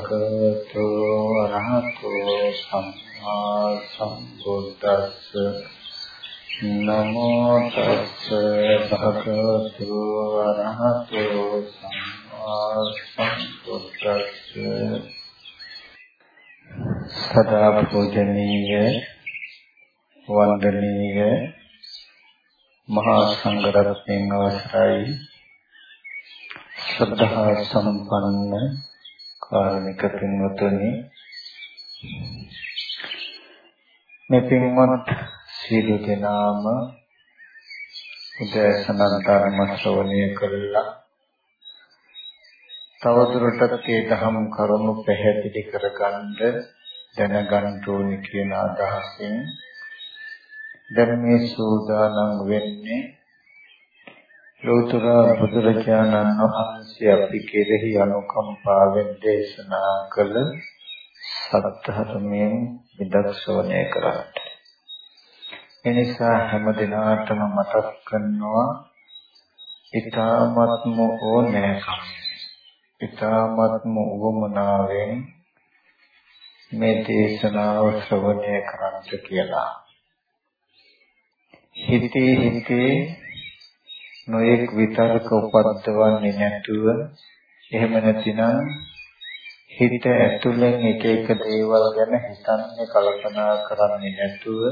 භගවතු අරහතෝ සම්මා සම්බුද්දස්ස. නමෝ තස්ස භගවතු අරහතෝ සම්මා සම්බුද්දස්ස. සදා පූජනීය වන්දනීය මහා සංඝරත්නයන් අවසරයි. ශ්‍රද්ධා සම්පන්න කාර්මික පින්වතුනි. මේ පින්වත් සීල දෙනාම උදෑසන ධර්ම ශ්‍රවණය කළා තවදුරටත් ඒ දහම් කරුණු පැහැදිලි කරගන්න දැනගන්න ඕනේ කියන අදහසින් දැන් මේ සූදානම් වෙන්නේ ලෝතර බුදුරජාණන් වහන්සේ අපි කෙරෙහි අනුකම්පාවෙන් දේශනා කළ සත්‍යධර්මයෙන් විදර්ශනය කරන්නට. එනිසා හැම දිනාටම මතක් කරනවා ඊ타ත්ම ඕනෑකම්. ඊ타ත්ම උවමනාවෙන් මේ දේශනාව ශ්‍රවණය කරන්නට කියලා. හිතේ හිතේ නොයෙක් විතරක උපද්දවන්නේ නැතුව එහෙම නැතිනම් හිත ඇතුලෙන් එක එක දේවල් ගැන හිතන්නේ කල්පනා කරන්නේ නැතුව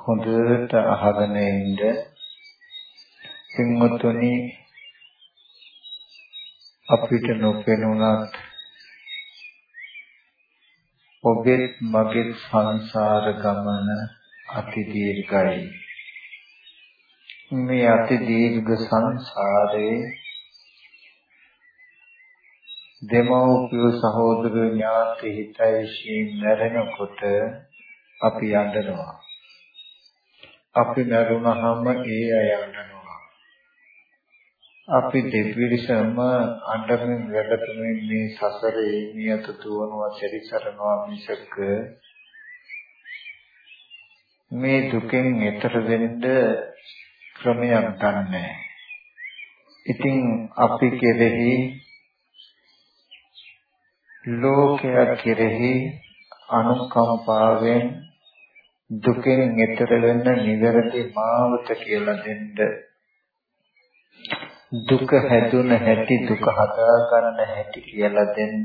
හොඳට අහගෙන ඉන්න සිංහතුනි අපිට නොපෙනුනත් ඔබේ මගේ සංසාර ගමන අති දීර්ඝයි. මේ අති දීර්ඝ සංසාරේ දෙමව්පිය සහෝදර ඥාති හිතයිශී මැරෙනකොට අපි යඬනවා. අපි මැරුණාම ඒ අය යඬනවා. අපි දෙපිරිසම අඬමින් වැඩතුමින් මේ සසරේ නියත තුවනවා සැරිසරනවා මිසක මේ දුකෙන් එතර වෙන්න ක්‍රමයක් ගන්නෑ. ඉතින් අපි කෙරෙහි ලෝකයා කෙරෙහි අනුකම්පාවෙන් දුකෙන් එතර වෙන්න නිවැරදි මාවත කියලා දෙන්න දුක හැදුන හැටි දුක හදා ගන්න හැටි කියලා දෙන්න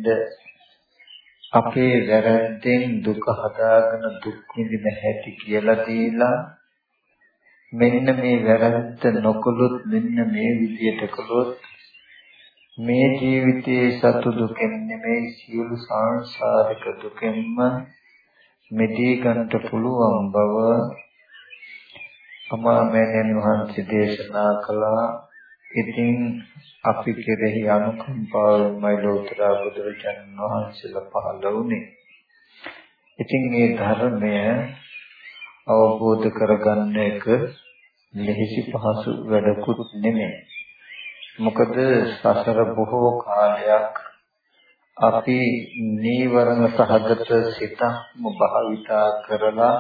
අපේ වැරද්දෙන් දුක හදාගෙන දුක් විඳින හැටි කියලා දීලා මෙන්න මේ වැරද්ද නොකළොත් මෙන්න මේ විදියට කළොත් මේ ජීවිතයේ සතු දුකෙන් නෙමෙයි සියලු සංසාරික දුකෙන්ම මිදී ගන්නට පුළුවන් බව අමාමෙන් වහන්සේ දේශනා කළා. ඉතින් අපි කෙරෙහි අනුකම්පාවයි ලෝතර බුදුරජාණන් වහන්සේලා පහළ වුණේ. ඉතින් මේ ධර්මය අවබෝධ කරගන්න එක ලෙහිසි පහසු වැඩකුත් නෙමෙයි. මොකද සසර බොහෝ කාලයක් අපි නීවරණ සහගත සිතක්ම භාවිතා කරලා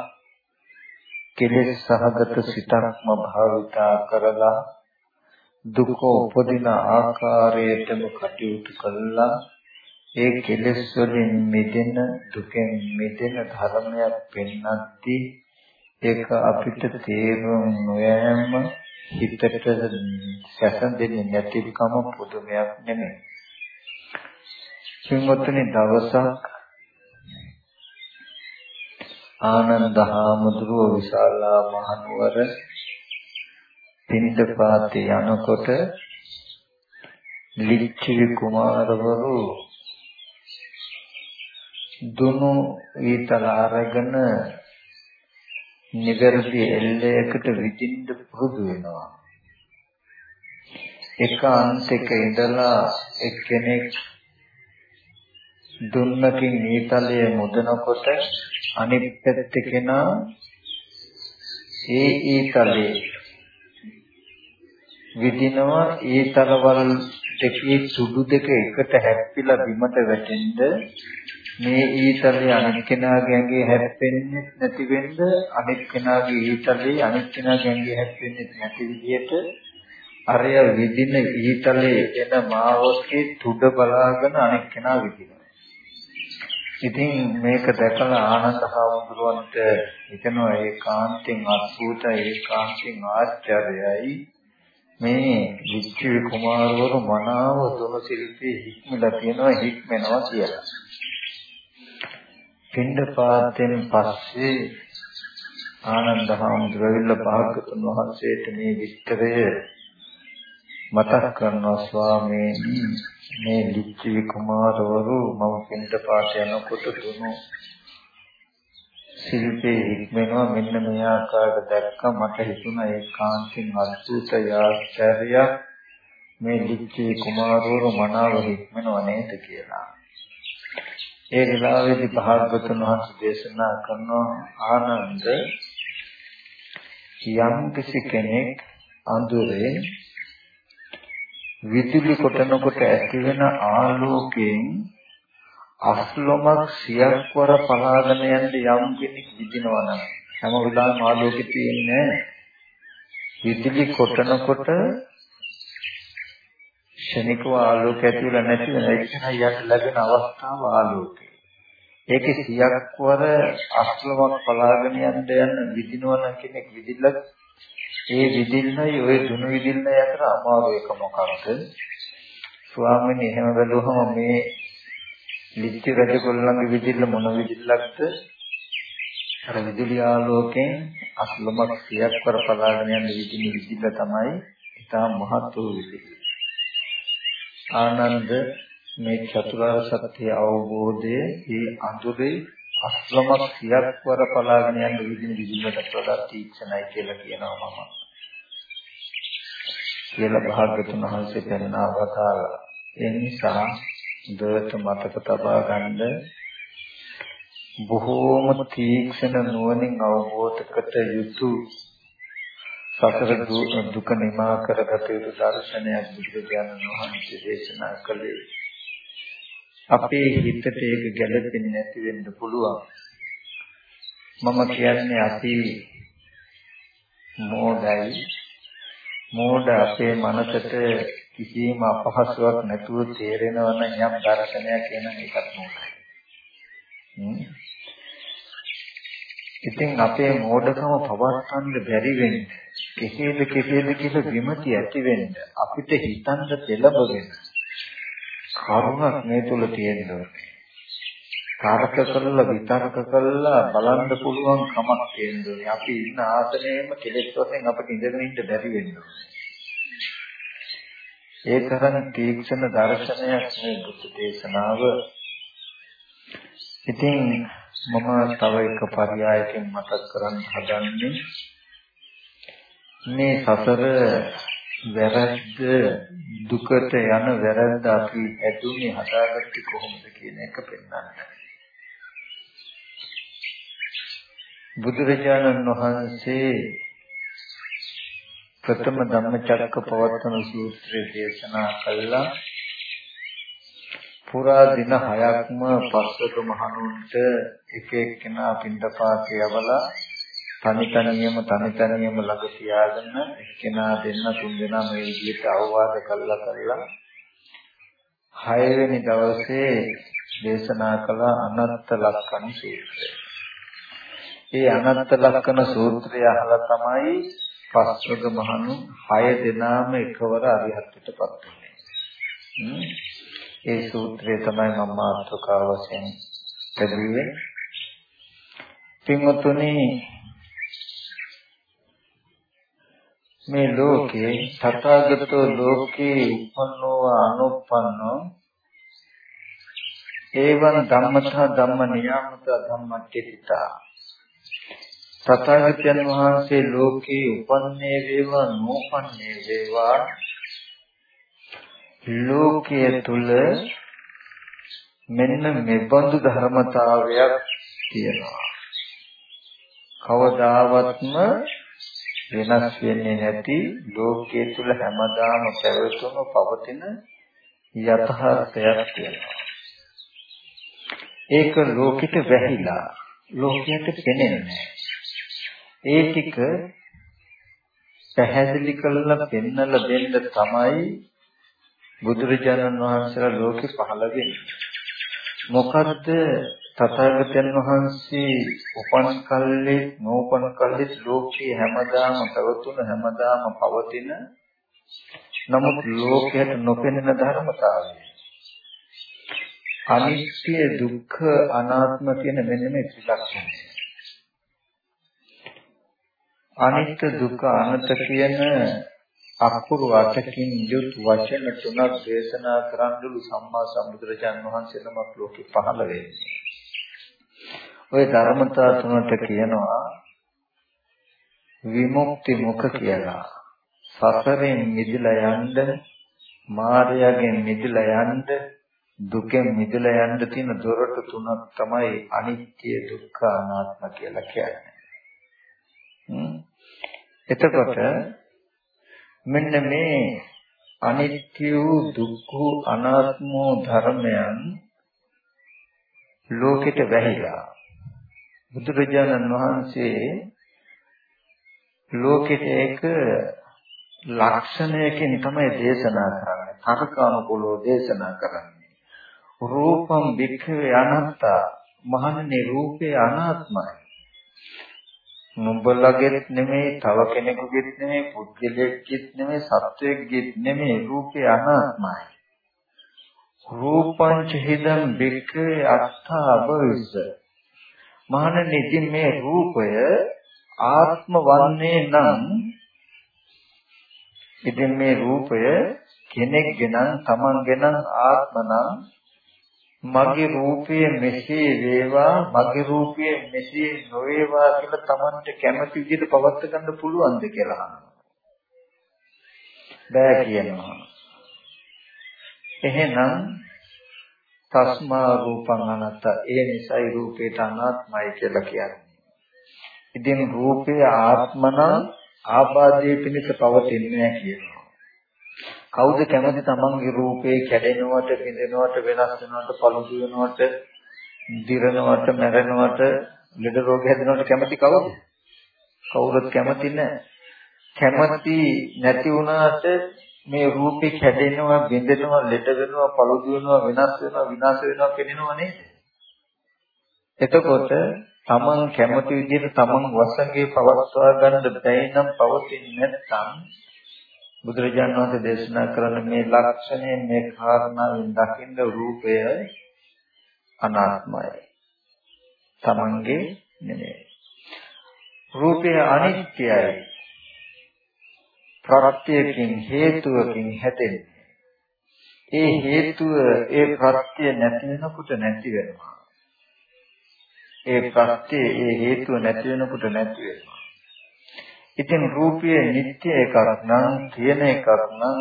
කෙලෙස් සහගත සිතක්ම භාවිතා කරලා දුක උපදින ආකාරයටම කටයුතු කළා ඒ කෙලෙස් වලින් මිදෙන දුකෙන් මිදෙන ධර්මයක් පෙන්වද්දී ඒක අපිට තේරුම් නොයෑම හිතට සැසඳෙන්නේ නැතිකම පුදුමයක් නෙමෙයි. සිංහතුනි දවසක් ආනන්ද හාමුදුරුව විශාලා මහනුවර පින්දපාතේ යනකොට ලිච්ඡවි කුමාරවරු දුනු ඊතල අරගෙන නිවැරදි එල්ලයකට විදින්න පුරුදු වෙනවා. එක අන්තික ඉඳලා එක්කෙනෙක් දුන්නකින් ඊතලයේ මුදනකොට අනිත් පැත්තේ කෙනා ඒ ඊතලයේ විදිනවා ඊතලවල දෙකේ සුදු දෙක එකට හැප්පිලා බිමට වැටෙන්න මේ ඊතලයේ අනිත් කෙනාගේ ඇඟේ හැප්පෙන්නේ නැති වෙන්න අනිත් කෙනාගේ ඊතලයේ අනිත් කෙනාගේ ඇඟේ හැප්පෙන්නේ නැති විදිහට අරය විදින ඊතලේ එන මාවකේ තුඩ බලාගෙන අනෙක් කෙනා විදිනවා. ඉතින් මේක දැකලා ආනන්ද හාමුදුරුවන්ට හිතෙනවා ඒකාන්තෙන් අద్భుත ඒකාන්තෙන් ආශ්චර්යයි මේ විච්චි කුමාරවරු මනාව දුන ශිල්පී හික්මලා තියෙනවා හික්මනවා කියලා. පින්ඩ පාතෙන් පස්සේ ආනන්ද හාමුදුරුවෝ භාගතුන් වහන්සේට මේ විස්තරය මතක් කරනවා ස්වාමීනි මේ ලිච්ඡවි කුමාරවරු මම පින්ඩ පාත යනකොට දුනු ශිල්පේ හික්මනවා මෙන්න මේ ආකාරයට දැක්ක මට හිතුණා ඒකාන්තයෙන් අద్భుත යාචර්ය මේ ලිච්ඡවි කුමාරවරු මනාව හික්මනව නේද? කියලා. ඒ වෙලාවේදී භාගතුන් වහන්සේ දේශනා කරනවා ආනන්ද යම් කිසි කෙනෙක් අඳුරේ විදුලි කොටනකොට ඇතිවෙන ආලෝකයෙන් අස්ලොමක් සියක් වර පලාගෙන යන්න යම් කෙනෙක් විදිනවා නම් හැම වෙලාවෙම ආලෝකෙ තියෙන්නේ විදුලි කොටනකොට ශනිකව ආලෝකය ඇති වෙලා නැති වෙන එක තමයි යට ලැබෙන අවස්ථාව ආලෝකය. ඒකේ සියක් වර අස්ලොමක් පලාගෙන යන්න යන විදිනවා නම් කෙනෙක් විදිල්ලක් ඒ විදිල්ලයි ওই දුනු විදිල්ලයි අතර අමාරු එක මොකක්ද? ස්වාමීනි එහෙම බැලුවම මේ ලිච්ඡ රජකොල්ලන්ගේ විදිල්ල මොන විදිල්ලක්ද? අර විදුලි ආලෝකයෙන් අස්ලමක් සියක් කර පලාගෙන යන විදිහේ විදිල්ල තමයි ඉතාම මහත් වූ විදිල්ල. ආනන්ද මේ චතුරාර්ය සත්‍ය අවබෝධයේ මේ අඳුරේ අස්ලමක් සියක් වර පලාගෙන යන විදිහේ විදිල්ලට වඩා තීක්ෂණයි කියලා කියනවා මම. කියලා භාග්‍යතුන් වහන්සේ පෙන්වා වදාළා. ඒ නිසා දවත මතක තබා ගන්න බොහෝම තීක්ෂණ නුවණින් අවබෝධකට යුතු සතර දුක නිමා කරගත යුතු දර්ශනයක් බුදුරජාණන් වහන්සේ දේශනා කළේ. අපේ හිතට ඒක ගැළපෙන්නේ නැති වෙන්න පුළුවන්. මම කියන්නේ අපි මෝඩයි මෝඩ අපේ මනසට කිසිම අපහසුයක් නැතුව තේරෙනවා නම් යම් දර්ශනයක් එන එකක් මොකක්ද? ඉතින් අපේ මෝඩකම පවත්වන්න බැරි වෙන්නේ කෙසේද කෙසේද කියලා විමති ඇති වෙන්න අපිට හිතන්න දෙලබගෙන කරුණක් මේ තුල තියෙනවා. කාර්ක කරලා විතර්ක කරලා බලන්න පුළුවන් කමක් තියෙනවා. අපි ඉන්න ආසනයේම කෙලෙස් වශයෙන් අපිට ඉඳගෙන ඉන්න බැරි වෙනවා. ඒ තරම් තීක්ෂණ දර්ශනයක් මේ බුද්ධ දේශනාව. ඉතින් මම තව එක පරයයකින් මතක් කරන්න හදන්නේ මේ සසර වැරද්ද දුකට යන වැරද්ද අපි ඇතුනේ හදාගත්තේ කොහොමද කියන එක පෙන්වන්න. බුදුරජාණන් වහන්සේ ප්‍රථම ධම්මචක්ක පවත්තන සූත්‍රය දේශනා කළා පුරා දින 6ක්ම පස්වක මහණුන්ට එක එක්කෙනා පින්දපාතේ යවලා තනි තනියම තනි තනියම ළඟ තියාගෙන එක්කෙනා දෙන්න තුන් දෙනා මේ විදිහට අවවාද කළා කළා 6 වෙනි දවසේ දේශනා කළ අනත්ත ලක්ෂණ සූත්‍රය. ඒ අනත්ත ලක්ෂණ සූත්‍රය අහලා තමයි පස්වග මහණු 6 දෙනාම එකවර අරිහත්ත්වයටපත් වුණේ. ඒ සූත්‍රය තමයි මම මාතෘකාව වශයෙන් පැහැදිලි පින්වතුනි මේ ලෝකේ තථාගතෝ ලෝකේ උපන්නෝ අනුප්පන්නෝ ඒවං ධම්මතා ධම්ම නියාමතා ධම්මච්චිතා තථාගතයන් වහන්සේ ලෝකේ උපන්නේ වේවා නෝපන්නේ වේවා. ලෝකයේ තුල මෙන්න මෙබඳු ධර්මතාවයක් තියෙනවා. කවදාවත්ම වෙනස් වෙන්නේ නැති ලෝකයේ තුල හැමදාම පැවතුණු පවතින යථාර්ථයක් තියෙනවා ඒක ලෝකෙට වැහිලා ලෝකයට පෙනෙන්නේ ඒ ටික පැහැදිලි කරලා පෙන්නලා දෙන්න තමයි බුදුරජාණන් වහන්සේලා ලෝකෙ පහළ වෙන්නේ. මොකද්ද තථාගතයන් වහන්සේ උපන් කල්ලි නෝපන් කල්ලි ලෝකේ හැමදාම පැවතුන හැමදාම පවතින නමුත් ලෝකයට නොපෙනෙන ධර්මතාවය අනිත්‍ය දුක්ඛ අනාත්ම කියන මෙන්න මේ ත්‍රිලක්ෂණය අනිත්‍ය දුක්ඛ අනත කියන අකුරු අටකින් යුත් වචන තුනක් දේශනා කරන්නලු සම්මා සම්බුදුරජාන් වහන්සේ නමක් ලෝකෙ පහළ වෙන්නේ. ওই ධර්මතා තුනට කියනවා විමුක්ති මුඛ කියලා. සසරෙන් මිදලා යන්න මායාවෙන් මිදලා යන්න දුකෙන් මිදලා යන්න තියෙන දොරටු තුනක් තමයි අනිත්‍ය දුක්ඛ අනාත්ම කියලා කියන්නේ. එතකොට මෙන්න මේ අනිත්‍ය වූ දුක්ඛ අනාත්ම වූ ධර්මයන් ලෝකෙට වැහිලා බුදුරජාණන් වහන්සේ ලෝකෙට ඒක ලක්ෂණයකින් තමයි දේශනා කරන්නේ. තර්කානුකූලව දේශනා කරන්නේ. රූපම් වික්ඛවේ අනාත්තා. මහණනි රූපේ අනාත්මයි. නුඹලගෙත් නෙමෙයි තව කෙනෙකුගෙත් නෙමෙයි පුද්ගලයෙක්ගෙත් නෙමෙයි සත්වයෙක්ගෙත් නෙමෙයි රූපේ අනාත්මයි. රූපං චිදම් බික්ඛේ අත්ථා භවිස්ස. මහණෙනි ඉතින් මේ රූපය ආත්ම වන්නේ නම් ඉතින් මේ රූපය කෙනෙක්ගෙන තමන්ගෙන ආත්ම නම් මගේ රූපය මෙසේ වේවා මගේ රූපය මෙසේ නොවේවා කියලා Tamanට කැමති විදිහට පවත් ගන්න පුළුවන්ද කියලා අහනවා. බෑ කියනවා. එහෙනම් තස්මා රූපං අනත්ත ඒ නිසයි රූපේට අනාත්මයි කියලා කියන්නේ. ඉතින් රූපය ආත්මන ආපාදයේ පිණිස පවතින්නේ නැහැ කියනවා. කවුද කැමති තමන්ගේ රූපේ කැඩෙනවට, බිඳෙනවට, වෙනස් වෙනවට, පළුදු වෙනවට, දිරනවට, මැරෙනවට, ලෙඩ රෝග හැදෙනවට කැමති කවුද? කවුරුත් කැමති නැහැ. කැමති නැති වුණාට මේ රූපේ කැඩෙනවා, බිඳෙනවා, ලෙඩ වෙනවා, පළුදු වෙනවා, වෙනස් වෙනවා, විනාශ වෙනවා කියනවා නේද? එතකොට තමන් කැමති විදිහට තමන් වසඟේ පවත්වා ගන්න බැයි නම් පවතින්නේ නැත්නම් බුදුරජාණන් වහන්සේ දේශනා කරන මේ ලක්ෂණය මේ කාරණාවෙන් දකින්න රූපය අනාත්මයි. තමන්ගේ නෙමෙයි. රූපය අනිත්‍යයි. ප්‍රත්‍යයෙන් හේතුවකින් හැදෙන්නේ. ඒ හේතුව ඒ ප්‍රත්‍ය නැති වෙනකොට නැති වෙනවා. ඒ ප්‍රත්‍ය ඒ හේතුව නැති වෙනකොට නැති වෙනවා. ඉතින් රූපය නිත්‍ය එකක් නම් තියෙන එකක් නම්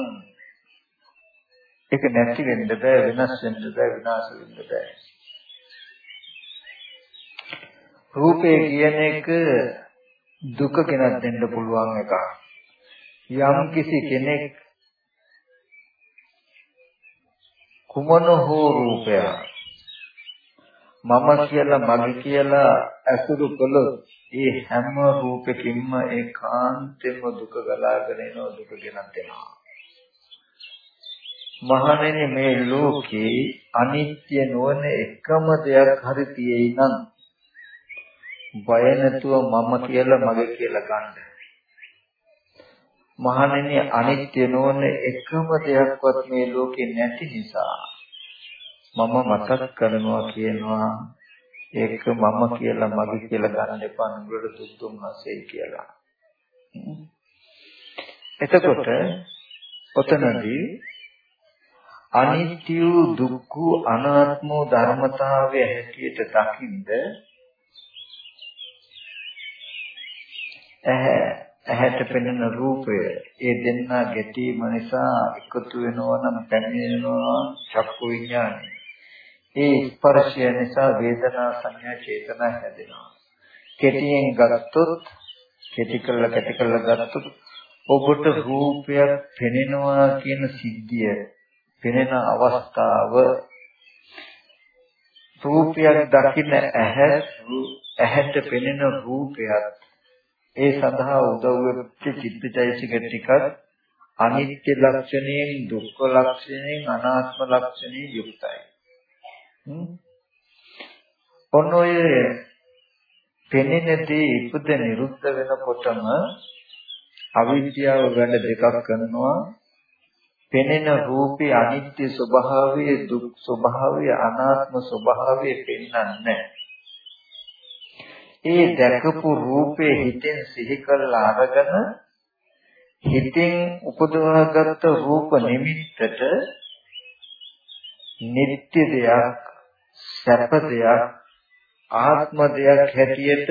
ඒක නැති වෙන්න බෑ වෙනස් වෙන්න බෑ විනාශ වෙන්න බෑ රූපේ කියන එක දුක කෙනක් දෙන්න පුළුවන් එකක් යම් කිසි කෙනෙක් කුමන හෝ රූපයක් මම කියලා මගේ කියලා අසුරු කළොත් ඒ හැම රූපකින්ම ඒකාන්තයෙන්ම දුක ගලාගෙන එනවා දුක ගෙනත් එනවා. මහණෙනි මේ ලෝකේ අනිත්‍ය නොවන එකම දෙයක් හරි තියෙයි නම් බය නැතුව මම කියලා මගේ කියලා ගන්න. මහණෙනි අනිත්‍ය නොවන එකම දෙයක්වත් මේ ලෝකේ නැති නිසා මම මතක් කරනවා කියනවා ඒක මම කියලා මගේ කියලා ගන්න එපා නුඹට දුක් දුම්නසෙයි කියලා. එතකොට ඔතනදී අනිත්‍ය දුක්ඛ අනාත්ම ධර්මතාවය හැටියට දකින්ද ඇහැට පෙනෙන රූපය ඒ දෙන්නා ගැටීම නිසා එකතු වෙනවා නම් පැමිණෙනවා චක්කු විඥානය ඒ ස්පර්ශය නිසා වේදනා සංඥා චේතනා හැදෙනවා. කෙටියෙන් ගත්තොත් කෙටි කළ කෙටි කළ ගත්තොත් ඔබට රූපයක් පෙනෙනවා කියන සිද්ධිය පෙනෙන අවස්ථාව රූපයක් දකින්න ඇහැ ඇහැට පෙනෙන රූපයක් ඒ සඳහා උදව් වෙච්ච චිත්තචෛසික ටිකක් අනිත්‍ය ලක්ෂණයෙන් දුක්ඛ ලක්ෂණයෙන් අනාත්ම ලක්ෂණයෙන් යුක්තයි. ඔන්න ඔය පෙනෙනදී ඉපද නිරුද්ධ වෙනකොටම අවිද්‍යාව වැඩ දෙකක් කරනවා. පෙනෙන රූපේ අනිත්‍ය ස්වභාවය දුක් ස්වභාවය අනාත්ම ස්වභාවය පෙන්වන්නේ ඒ දැකපු රූපේ හිතෙන් සිහි කරලා අරගෙන හිතෙන් උපදවාගත් රූප නිමිත්තට නිත්‍ය දෙයක් සැප දෙයක් ආත්ම දෙයක් හැටියට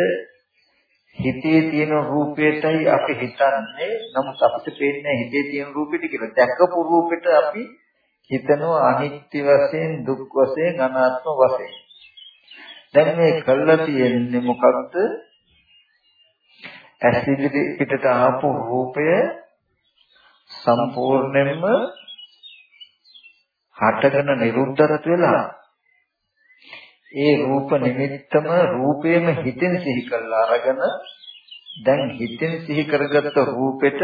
හිතේ තියෙන රූපයටයි අපි හිතන්නේ. නමුත් අපිට පේන්නේ හිතේ තියෙන රූපෙට කියලා. දැකපු රූපෙට අපි හිතනවා අනිත්‍ය වශයෙන් දුක් වශයෙන් අනාත්ම වශයෙන්. දැන් මේ කළා තියෙන්නේ මොකක්ද ඇසිලි පිටට ආපු රූපය සම්පූර්ණයෙන්ම හටගෙන නිරුද්ධත් වෙලා. ඒ රූප නිමිත්තම රූපේම හිතෙන් සිහි කරලා අරගෙන දැන් හිතෙන් සිහි කරගත්ත රූපෙට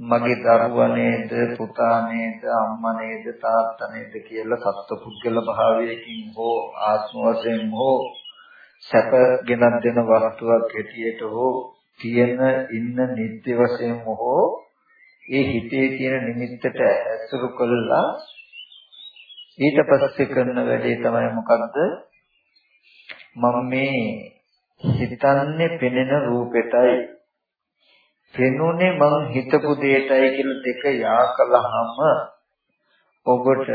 මගේ දරුවා නේද පුතා නේද අම්මා නේද තාත්තා නේද කියලා සත්පුද්ගල භාවයකින් හෝ ආත්ම වශයෙන් හෝ සැප ගෙනත් දෙන වස්තුවක් හැටියට හෝ තියෙන ඉන්න නිත්‍ය වශයෙන් හෝ ඒ හිතේ තියෙන නිමිත්තට ඇසුරු කළා. ඊට පස්සේ කරන වැඩේ තමයි මොකද්ද? මම මේ හිතන්නේ පෙනෙන රූපෙටයි. පෙනුනේ මං හිතපු දෙයටයි කියලා දෙක යා කළාම ඔබට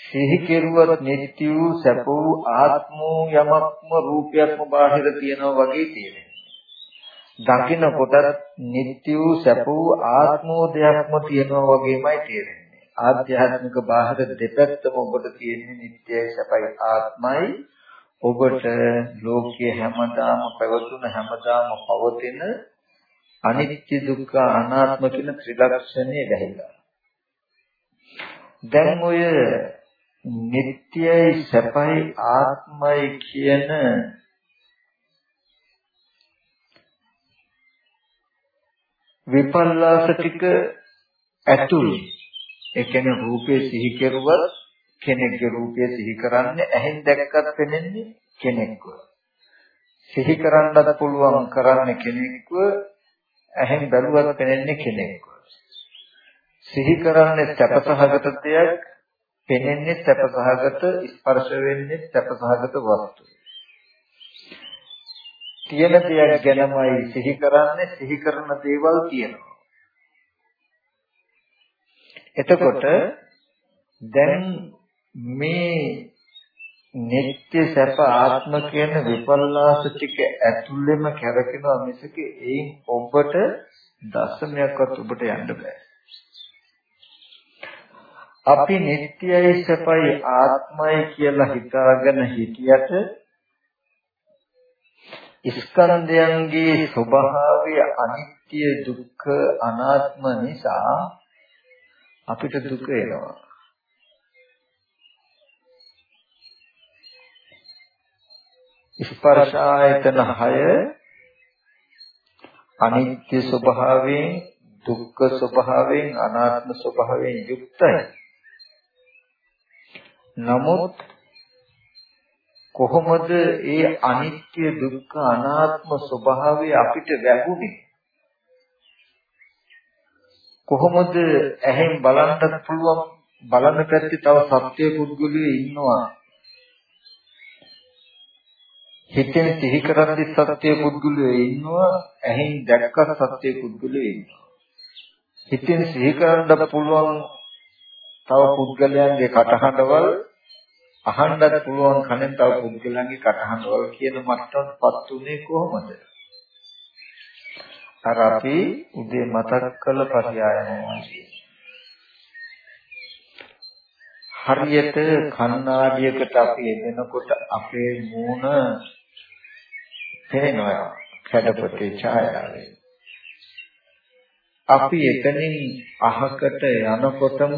සිහි කෙරුවත් නිත්‍ය වූ සැප වූ ආත්ම යමක්ම රූපයක්ම බාහිර තියෙනවා වගේ තියෙනවා. දකින්න කොට නිත්‍ය වූ සැප වූ ආත්මෝ දෙයක්ම තියෙනවා වගේමයි තේරෙන්නේ. ආධ්‍යාත්මික බාහිර දෙපැත්තම ඔබට තියෙන්නේ නිට්ටයයි සැපයි ආත්මයි ඔබට ලෝකයේ හැමදාම පැවතුන හැමදාම පවතින අනිත්‍ය දුක්ඛ අනාත්ම කියන ත්‍රිලක්ෂණය ගැහිලා දැන් ඔය නිට්ටයයි සැපයි ආත්මයි කියන විපල්ලාස ටික ඇතුළේ ඒ කියන්නේ රූපේ සිහි කෙරුවත් කෙනෙක්ගේ රූපය සිහි කරන්නේ ඇහෙන් දැක්කත් පෙනෙන්නේ කෙනෙක්ව. සිහි කරන්නත් පුළුවන් කරන්නේ කෙනෙක්ව ඇහෙන් බැලුවත් පෙනෙන්නේ කෙනෙක්ව. සිහි කරන්නේ සැපසහගත දෙයක් පෙනෙන්නේ සැපසහගත ස්පර්ශ වෙන්නේ සැපසහගත වස්තු. තියෙන දෙයක් ගැනමයි සිහි කරන්නේ සිහි කරන දේවල් තියෙනවා. එතකොට දැන් මේ නিত্য සැප ආත්ම කියන විපල්ලාස ටික ඇතුළෙම කැරකෙනවා මිසක ඒන් ඔබට දශමයක්වත් ඔබට යන්න බෑ. අපි නිට්ටයයි සැපයි ආත්මයි කියලා හිතාගෙන හිටියට ස්කන්ධයන්ගේ ස්වභාවය අනිත්‍ය දුක්ඛ අනාත්ම නිසා අපිට දුක එනවා. ස්පර්ශ ආයතන 6 අනිත්‍ය ස්වභාවයෙන් දුක්ඛ ස්වභාවයෙන් අනාත්ම ස්වභාවයෙන් යුක්තයි. නමුත් කොහොමද ඒ අනිත්‍ය දුක්ඛ අනාත්ම ස්වභාවය අපිට වැහුනේ? කොහොමද ඇහෙන් බලන්නත් පුළුවන් බලන්න පැත්තේ තව සත්‍ය පුද්ගලයෝ ඉන්නවා හිතෙන් සිහි කරද්දි සත්‍ය පුද්ගලයෝ ඉන්නවා ඇහෙන් දැක්ක සත්‍ය පුද්ගලයෝ ඉන්නවා හිතෙන් සිහි කරන්න පුළුවන් තව පුද්ගලයන්ගේ කටහඬවල් අහන්නත් පුළුවන් කනෙන් තව පුද්ගලයන්ගේ කටහඬවල් කියන මට්ටමටපත් උනේ කොහොමද අර අපි උදේ මතක් කළ පරියායනයි. හරියට කණ්ණාඩියකට අපි එදෙනකොට අපේ මූණ පේනවා කඩපතේ ඡායාවේ. අපි එතනින් අහකට යනකොටම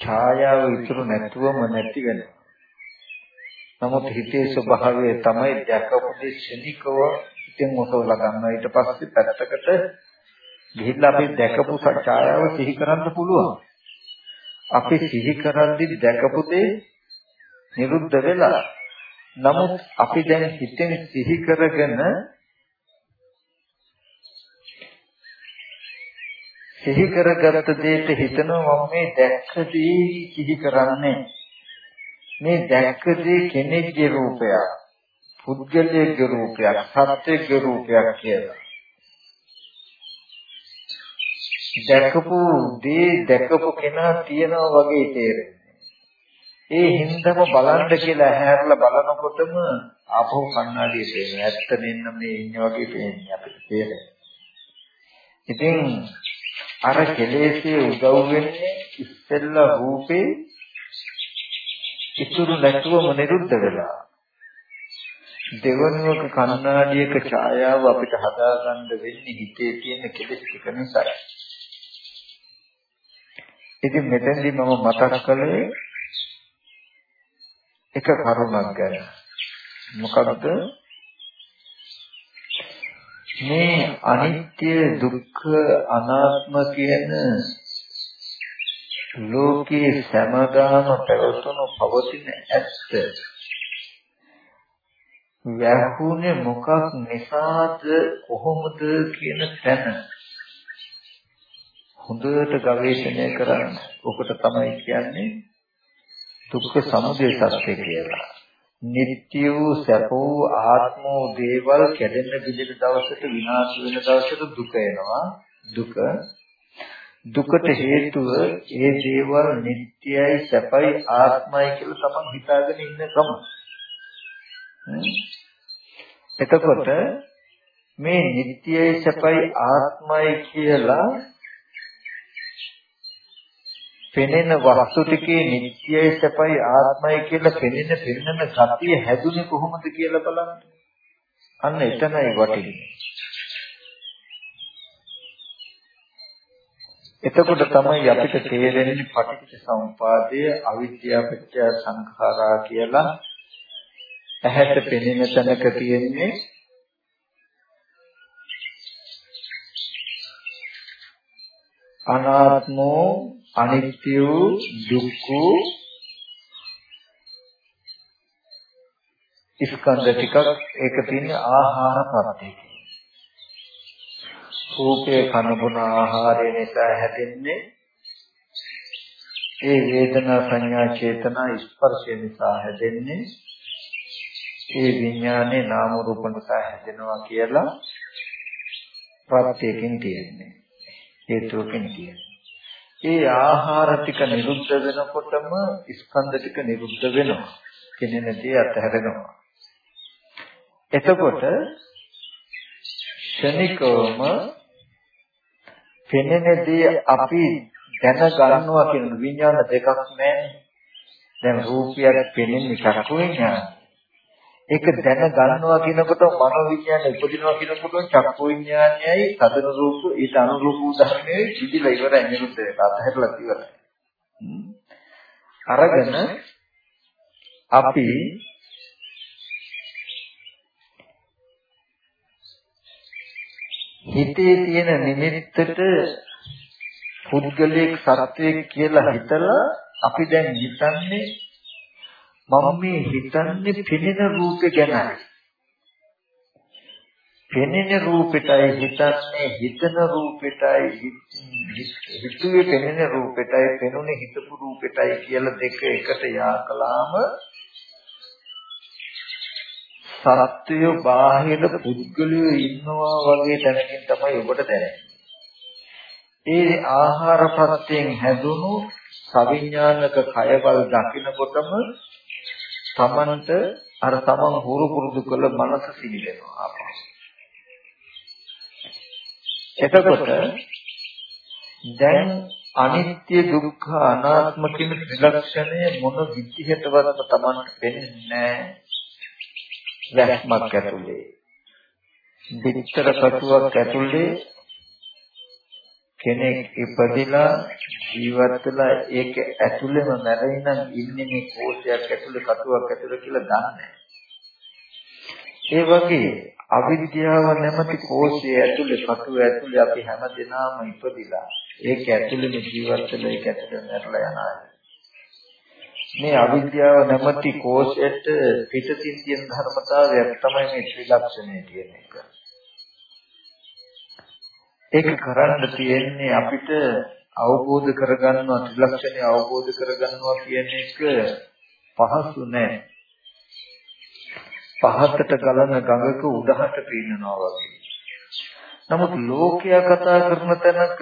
ඡායාව ඉතුරු නැතුවම නැති වෙනවා. නමුත් හිතේ ස්වභාවය තමයි දැකපු දේ ශනිකව හිතෙන් ඔසවලා ගන්නවා. ඊට පස්සේ පැත්තකට ගිහිල්ලා අපි දැකපු ඡායාව සිහි කරන්න පුළුවන්. අපි සිහි කරද්දි දැකපු දේ නිරුද්ධ වෙලා. නමුත් අපි දැන් හිතෙන් සිහි කරගෙන සිහි කරගත්ත දෙයට හිතනවා මම මේ දැක්ක දේ සිහි කරන්නේ මේ දැක්ක දේ කෙනෙක්ගේ රූපයක් පුද්ගලයෙක්ගේ රූපයක් සත්‍යයේ රූපයක් කියලා දැකපු දේ දැකපු කෙනා තියනවා වගේ තේරෙන්නේ. ඒ හින්දම බලන්න කියලා හැරලා බලනකොටම ආපහු කණ්ණාඩියේ පේන. ඇත්ත දෙන්න මේ ඉන්නේ වගේ පේන්නේ අපිට තේරෙන්නේ. ඉතින් අර කෙලෙසේ උදව් වෙන්නේ ඉස්සෙල්ලා රූපේ ඉතුරු නැතුවම නිරුද්ධ වෙලා. දෙවනුවක කණ්ණාඩියක ඡායාව අපිට හදාගන්න වෙන්නේ හිතේ තියෙන කෙලෙස් ටික නිසායි. ඉතින් මෙතෙන්දී මම මතක් කළේ එක කරුණක් ගැන. මොකක්ද? මේ අනිත්‍ය දුක්ඛ අනාත්ම කියන ලෝකේ සමගාම පැවතුණු පවතින ඇත්ත වැහුනේ මොකක් නිසාද කොහොමද කියන තැන හොඳට ගවේෂණය කරන්න. ඔකට තමයි කියන්නේ දුක්ඛ සමුදය සත්‍ය කියලා. නිට්ටය වූ සැප වූ ආත්ම වූ දේවල් කැඩෙන්න බිඳෙන දවසට විනාශ වෙන දවසට දුක එනවා. දුක දුකට හේතුව ඒ දේවල් නිට්ටයයි සැපයි ආත්මයි කියලා තමන් හිතාගෙන ඉන්න කම. එතකොට මේ නිට්ටයයි සැපයි ආත්මයි කියලා පෙනෙන වස්තු ටිකේ නිත්‍යයි සැපයි ආත්මයි කියලා පෙනෙන පෙනෙන සතිය හැදුනේ කොහොමද කියලා බලන්න. අන්න එතනයි වටින්නේ. එතකොට තමයි අපිට තේරෙන්නේ පටිච්ච සමුපාදයේ අවිද්‍යාපත්‍ය සංඛාරා කියලා ඇහැට පෙනෙන තැනක තියෙන්නේ අනාත්මෝ අනිත්‍ය වූ දුක්ඛ ස්කන්ධ ටිකක් ඒක තියෙන ආහාර ප්‍රත්‍යය. රූපේ කනබුන ආහාරය නිසා හැදෙන්නේ? ඒ වේදනා සංඥා චේතනා ස්පර්ශය නිසා හැදෙන්නේ. ඒ විඥානේ නාම රූප නිසා හැදෙනවා කියලා ප්‍රත්‍යයෙන් තියෙන්නේ. හේතුවකින් තියෙන්නේ. ඒ ආහාර ටික නිරුද්ධ වෙනකොටම ස්කන්ධ ටික නිරුද්ධ වෙනවා. කෙනෙන දේ අතහැරෙනවා. එතකොට ශනිකවම පෙනෙන දේ අපි දැන ගන්නවා කියන විඥාන දෙකක් නැහැ. දැන් රූපයක් පෙනෙන්නේ චක්කු විඥාන. ඒක දැන ගන්නවා කියනකොට මනෝ විඥානය උපදිනවා කියනකොට චක්කු විඥානයයි සදන රූප ඊට අනුරූප ධර්මයේ සිදිලා ඉවරයි නිරුද්ධ වෙලා අතහැරලා ඉවරයි. අරගෙන අපි හිතේ තියෙන නිමිත්තට පුද්ගලයෙක් සත්වයෙක් කියලා හිතලා අපි දැන් හිතන්නේ මම මේ හිතන්නේ පෙනෙන රූපේ ගැනයි. පෙනෙන රූපෙටයි හිතන්නේ හිතන රූපෙටයි හිතුවේ පෙනෙන රූපෙටයි පෙනුනේ හිතපු රූපෙටයි කියලා දෙක එකට යා කළාම සත්‍යය බාහිර පුද්ගලයෝ ඉන්නවා වගේ දැනකින් තමයි ඔබට දැනෙන්නේ. ඒ ආහාර ප්‍රත්‍යයෙන් හැදුණු සවිඥානික කයවල් දකිනකොටම තමන්ට අර තමන් හුරු පුරුදු කළ මනස සිහි වෙනවා ආපහු. එතකොට දැන් අනිත්‍ය දුක්ඛ අනාත්ම කියන ත්‍රිලක්ෂණය මොන විදිහටවත් තමන්ට වෙන්නේ නැහැ. වැස්මක් ඇතුලේ. පිටතර කටුවක් ඇතුලේ කෙනෙක් ඉපදිලා ජීවත් වෙලා ඒක ඇතුළෙම මැරෙන්න ඉන්නේ මේ කෝෂයක් ඇතුළේ කටුවක් ඇතුළේ කියලා දන්නේ ඒ වගේ අවිද්‍යාව නැමැති කෝෂයේ ඇතුළේ කටුව ඇතුළේ අපි හැමදෙනාම ඉපදිලා ඒක ඇතුළේම ජීවත් වෙලා ඒක ඇතුළේ මැරලා යන අය. මේ අවිද්‍යාව නැමැති කෝෂයට පිටතින් තියෙන ධර්මතාවයක් තමයි මේ ත්‍රිලක්ෂණය කියන එක. ඒක කරන්න තියෙන්නේ අපිට අවබෝධ කරගන්නවා ත්‍රිලක්ෂණය අවබෝධ කරගන්නවා කියන එක පහසු නෑ. පහතට ගලන ගඟක උඩහට පීනනවා වගේ. නමුත් ලෝකයා කතා කරන තැනක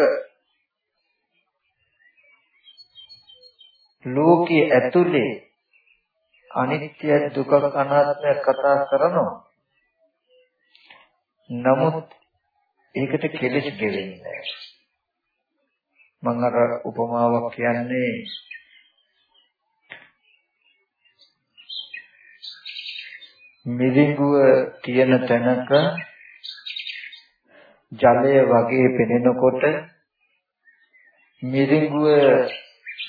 ලෝකයේ ඇතුලේ අනිත්‍ය දුක අනාත්මය කතා කරනවා. නමුත් ඒකට කෙලෙස් ගෙවෙන්නේ මම අර උපමාවක් කියන්නේ මිරිඟුව තියෙන තැනක ජලය වගේ පෙනෙනකොට මිරිඟුව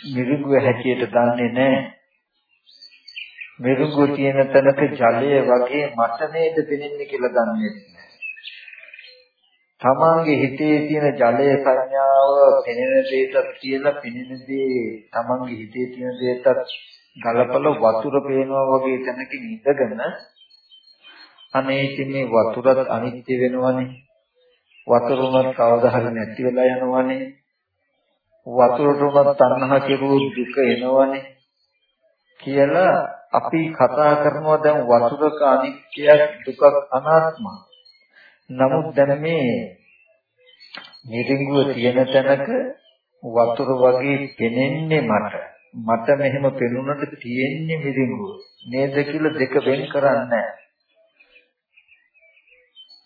මිරිඟුව හැටියට දන්නේ නැහැ. මිරිඟුව තියෙන තැනක ජලය වගේ මට නේද පෙනෙන්නේ කියලා දන්නේ තමන්ගේ හිතේ තියෙන ජලය සංඥාව පෙනෙන දෙයකට කියලා පෙනෙන දේ තමන්ගේ හිතේ තියෙන දෙයකට ගලපල වතුර පේනවා වගේ තැනකින් ඉඳගෙන අනේ ඉතින් මේ වතුරත් අනිත්‍ය වෙනවනේ. වතුරුමත් කවදා හරි නැති වෙලා යනවනේ. වතුරටම තණ්හා කෙරුවොත් දුක එනවනේ. කියලා අපි කතා කරනවා දැන් වතුරක අනිත්‍යයක් දුකක් අනාත්මයි නමුත් දැන් මේ මිරිඟුව තියෙන තැනක වතුර වගේ පෙනෙන්නේ මට. මට මෙහෙම පෙනුනට තියෙන්නේ මිරිඟුව. නේද කියලා දෙක වෙන් කරන්නේ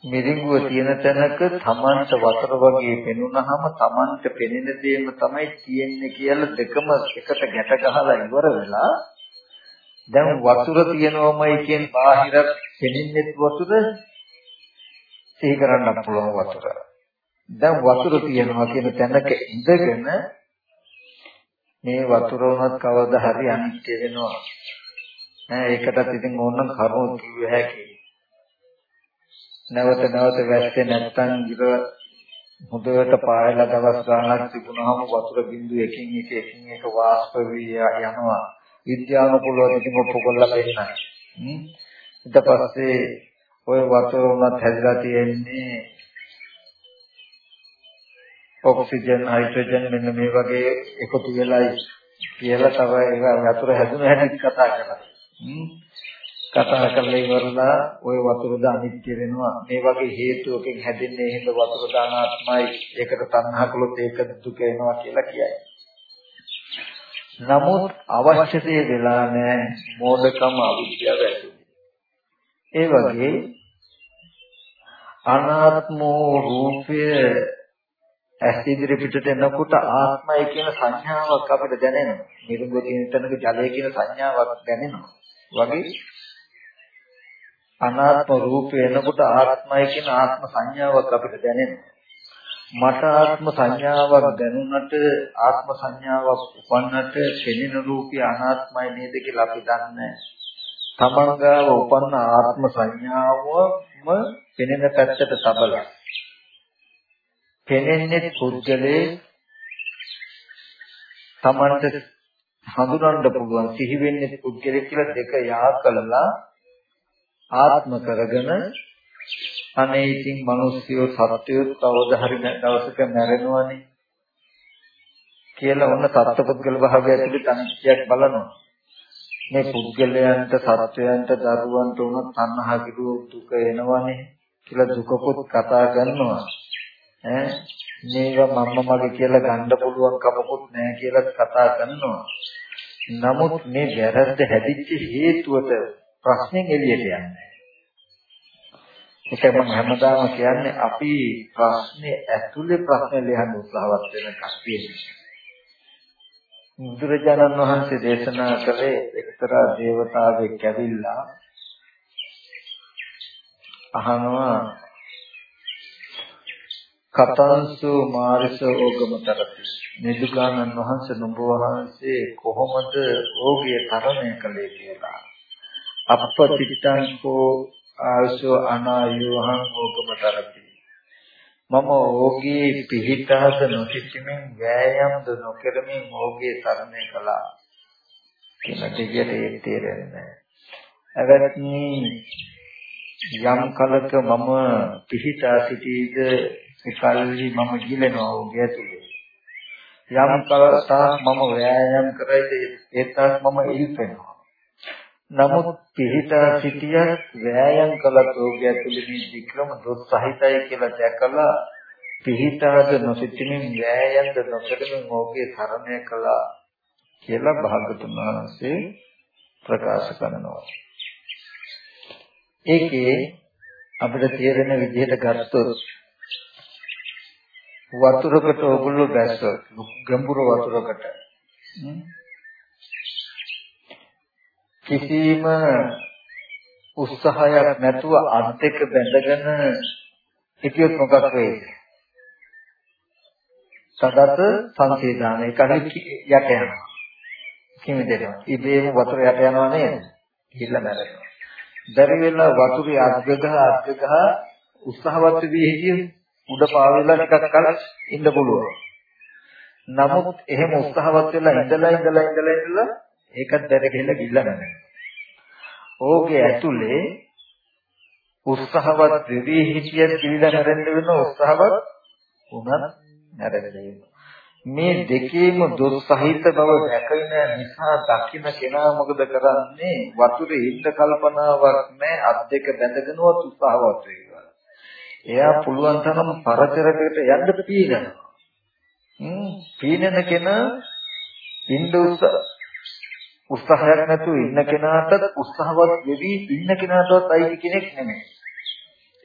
මිරිඟුව තියෙන තැනක තමන්ට වතුර වගේ පෙනුනහම තමන්ට පෙනෙන දේම තමයි තියෙන්නේ කියලා දෙකම එකට ගැට ගහලා ඉවර වෙලා දැන් වතුර තියෙනවමයි කියන බාහිර පෙනෙන්නේ වතුර සිහි කරන්න පුළුවන් වතුර. දැන් වතුර තියෙනවා කියන තැනක ඉඳගෙන මේ වතුර උනත් කවදා හරි අනිත්‍ය වෙනවා. නෑ ඒකටත් ඉතින් ඕනනම් කරුණු කිව්ව හැකි. නැවත නැවත වැස්සේ නැත්තම් ඉර හොඳට පායලා දවස් ගාණක් තිබුණාම වතුර බින්දු එකින් එක එකින් එක වාෂ්ප වී යනවා. විද්‍යානුකූලව ඉතින් ඔප්පු කරලා පෙන්නනවා. ඊට පස්සේ ඔය වතුර උනත් හැදලා තියෙන්නේ ඔක්සිජන් හයිඩ්‍රජන් මෙන්න මේ වගේ එකතු වෙලායි කියලා තව ඒක වතුර හැදුන හැටි කතා කරනවා. කතා කරලා ඉවරලා ওই වතුරද අනිත්‍ය වෙනවා. මේ වගේ හේතුවකින් හැදෙන්නේ හිඳ වතුර දානාත්මයි. ඒකට තණ්හා කළොත් ඒක දුක වෙනවා කියලා කියයි. නමුත් අවශ්‍යතේ වෙලා නැහැ මෝඩකම අවිද්‍යාව ඇති. ඒ වගේ අනාත්මෝ රූපය ඇස් ඉදිරි පිටට එනකොට ආත්මය කියන සංඥාවක් අපිට දැනෙනවා. නිරුංග කියන තැනක ජලය කියන සංඥාවක් දැනෙනවා. වගේ අනාත්ම රූපය එනකොට ආත්මය කියන ආත්ම සංඥාවක් අපිට දැනෙනවා. මට ආත්ම සංඥාවක් දැනුණට ආත්ම සංඥාවක් උපන්නට පෙනෙන රූපය අනාත්මයි නේද කියලා අපි දන්නේ තමන්ගාව උපන්න ආත්ම සංඥාවම පෙනෙන පැත්තට තබලා. පෙනෙන්නේ පුද්ගලයේ තමන්ට හඳුනන්න පුළුවන් සිහි වෙන්නේ පුද්ගලයෙක් කියලා දෙක යා කළලා ආත්ම කරගෙන අනේ ඉතින් මිනිස්සුયો සත්‍යය කවදා හරි දවසක මැරෙනවනේ කියලා ඔන්න සත්පුද්ගල භාවය ඇතුළේ තනිච්චයක් බලනවා. මේ පුද්ගලයන්ට සත්වයන්ට දරුවන්ට උනත් තණ්හා කිරුව දුක එනවනේ. කියලා දුකපොත් කතා කරනවා. ඈ? මේවා මම්ම මගේ කියලා ගන්න පුළුවන් කමකුත් නැහැ කියලා කතා කරනවා. නමුත් මේ වැරද්ද හැදිච්ච හේතුවට ප්‍රශ්නෙන් එළියට යන්නේ ඒක මම හැමදාම කියන්නේ අපි ප්‍රශ්නේ ඇතුලේ ප්‍රශ්න ලියන්න උත්සාහවත් වෙන කස්තියෙ බුදුරජාණන් වහන්සේ දේශනා කළේ එක්තරා දේවතාවෙක් ඇවිල්ලා අහනවා. කතංසු මාරිස ඕගමතරති නිදුකානන් වහන්සේ නුඹ වහන්සේ කොහොමද ඕගිය තරණය කළේ කියලා. අපපතිත්තං කෝ ආසෝ අනායෝහං ඕගමතරති මම ඕගේ පිහිටාද නොසිතමින් වෑයම්ද නොකරමින් ඕගේ තරණය කළා. කියලා දෙවියට තේරෙන්නේ ඇවැත්නි යම් කලක මම පිහිටා සිටීද ඒකල්ලි මම ගිලෙනවා ඔහුගේ ඇතුලේ. යම් කලක මම ව්‍යායාම් කරයිද ඒකත් මම ඉල්පෙනවා. නමුත් පිහිටා සිටියත් ව්‍යායාම් කළත් ඔහුගේ ඇතුලේ මේ වික්‍රම දොස් සහිතයි කියලා දැකලා පිහිටාද නොසිටිමින් ව්‍යායාම්ද නොකරමින් ඔහුගේ තරණය කළා කියලා භාගතුන් වහන්සේ ප්‍රකාශ කරනවා. ඒකේ අපිට තේරෙන විදිහට ගත්තොත් වතුරකට ඔගොල්ලෝ දැස්සොත් ගැඹුරු වතුරකට කිසිම උත්සාහයක් නැතුව අත් දෙක බැඳගෙන හිටියොත් මොකක් වෙයිද? සදත සංසේදාන එක යට යනවා. කිමිදෙනවා. ඉබේම වතුර යට යනවා නේද? ගිහිල්ලා මැරෙනවා. බැරි වෙලා වතුරේ අද්ගගහ අද්ගගහ උත්සාහවත් වී හිටියොත් උඩ පාවෙලා ටිකක් කල ඉන්න පුළුවන්. නමුත් එහෙම උත්සාහවත් වෙලා ඉඳලා ඉඳලා ඉඳලා ඉඳලා ඒකත් දැර ගිහලා ගිල්ල නැහැ. ඕකේ ඇතුලේ උත්සාහවත් වෙවි හිටියත් කිවිලා නැරෙන්න වෙන උත්සාහවත් උනත් නැරෙන්න මේ දෙකේම දුක් සහිත බව දැකින නිසා දකින්න කෙනා මොකද කරන්නේ වතුරේ ඉන්න කල්පනාවක් නැහැ අත් දෙක බැඳගෙනවත් උත්සාහවත් වෙයි. එයා පුළුවන් තරම් පරතරකට යන්න පීනනවා. හ්ම් පීනන කෙනා ඉන්න උත්සාහයක් නැතුව ඉන්න කෙනාට උත්සාහවත් වෙවි ඉන්න කෙනාටවත් අයිති කෙනෙක් නෙමෙයි.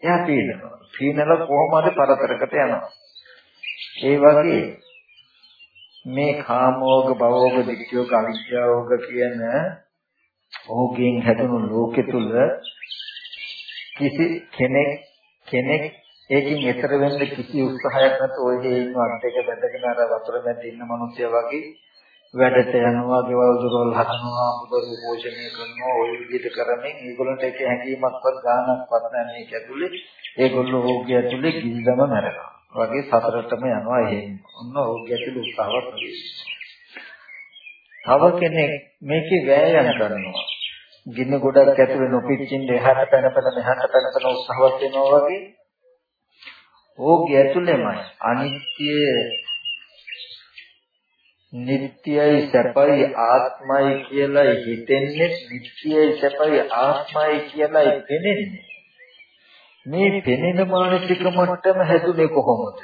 එයා පීනනවා. පීනලා කොහොම හරි පරතරකට යනවා. ඒ වගේ මේ කාමෝග භවෝග දික්ඛයෝග අවිද්‍යාවෝග කියන ඕගෙන් හැදුණු ලෝකෙ තුල කිසි කෙනෙක් කෙනෙක් ඒකෙන් එතර වෙන්න කිසි උත්සාහයක් නැතුව ඔය ඉන්න අද්දක බැඳගෙන අර වතුර මැද ඉන්න මිනිස්සු වගේ වැඩට යනවා, ගෙවල් දොරවල් හදනවා, මුදල් පෝෂණය කරනවා, ওই විදිහට කරමින් ඒගොල්ලන්ට ඒක හැඟීමක්වත් ගානක්වත් නැහැ මේක ඇතුලේ. ඒගොල්ලෝ ඕගය ඇතුලේ ගිල්දම මැරෙනවා. වගේ සතරටම යනවා එහෙම. ඔන්න ඕගය ඇතුලේ උත්සාහවත් තව කෙනෙක් මේකේ වෑයම් කරනවා. ගින්න ගොඩක් ඇතුලේ නොපිච්චින්න එහාට පැන පැන මෙහාට පැන පැන උත්සාහවත් වෙනවා වගේ ඕකේ ඇතුලේමයි අනිත්‍ය නිට්ටයයි සැපයි ආත්මයි කියලා හිතෙන්නේ නිට්ටයයි සැපයි ආත්මයි කියලා පෙනෙන්නේ මේ පෙනෙන මානසික මට්ටම හැදුනේ කොහොමද?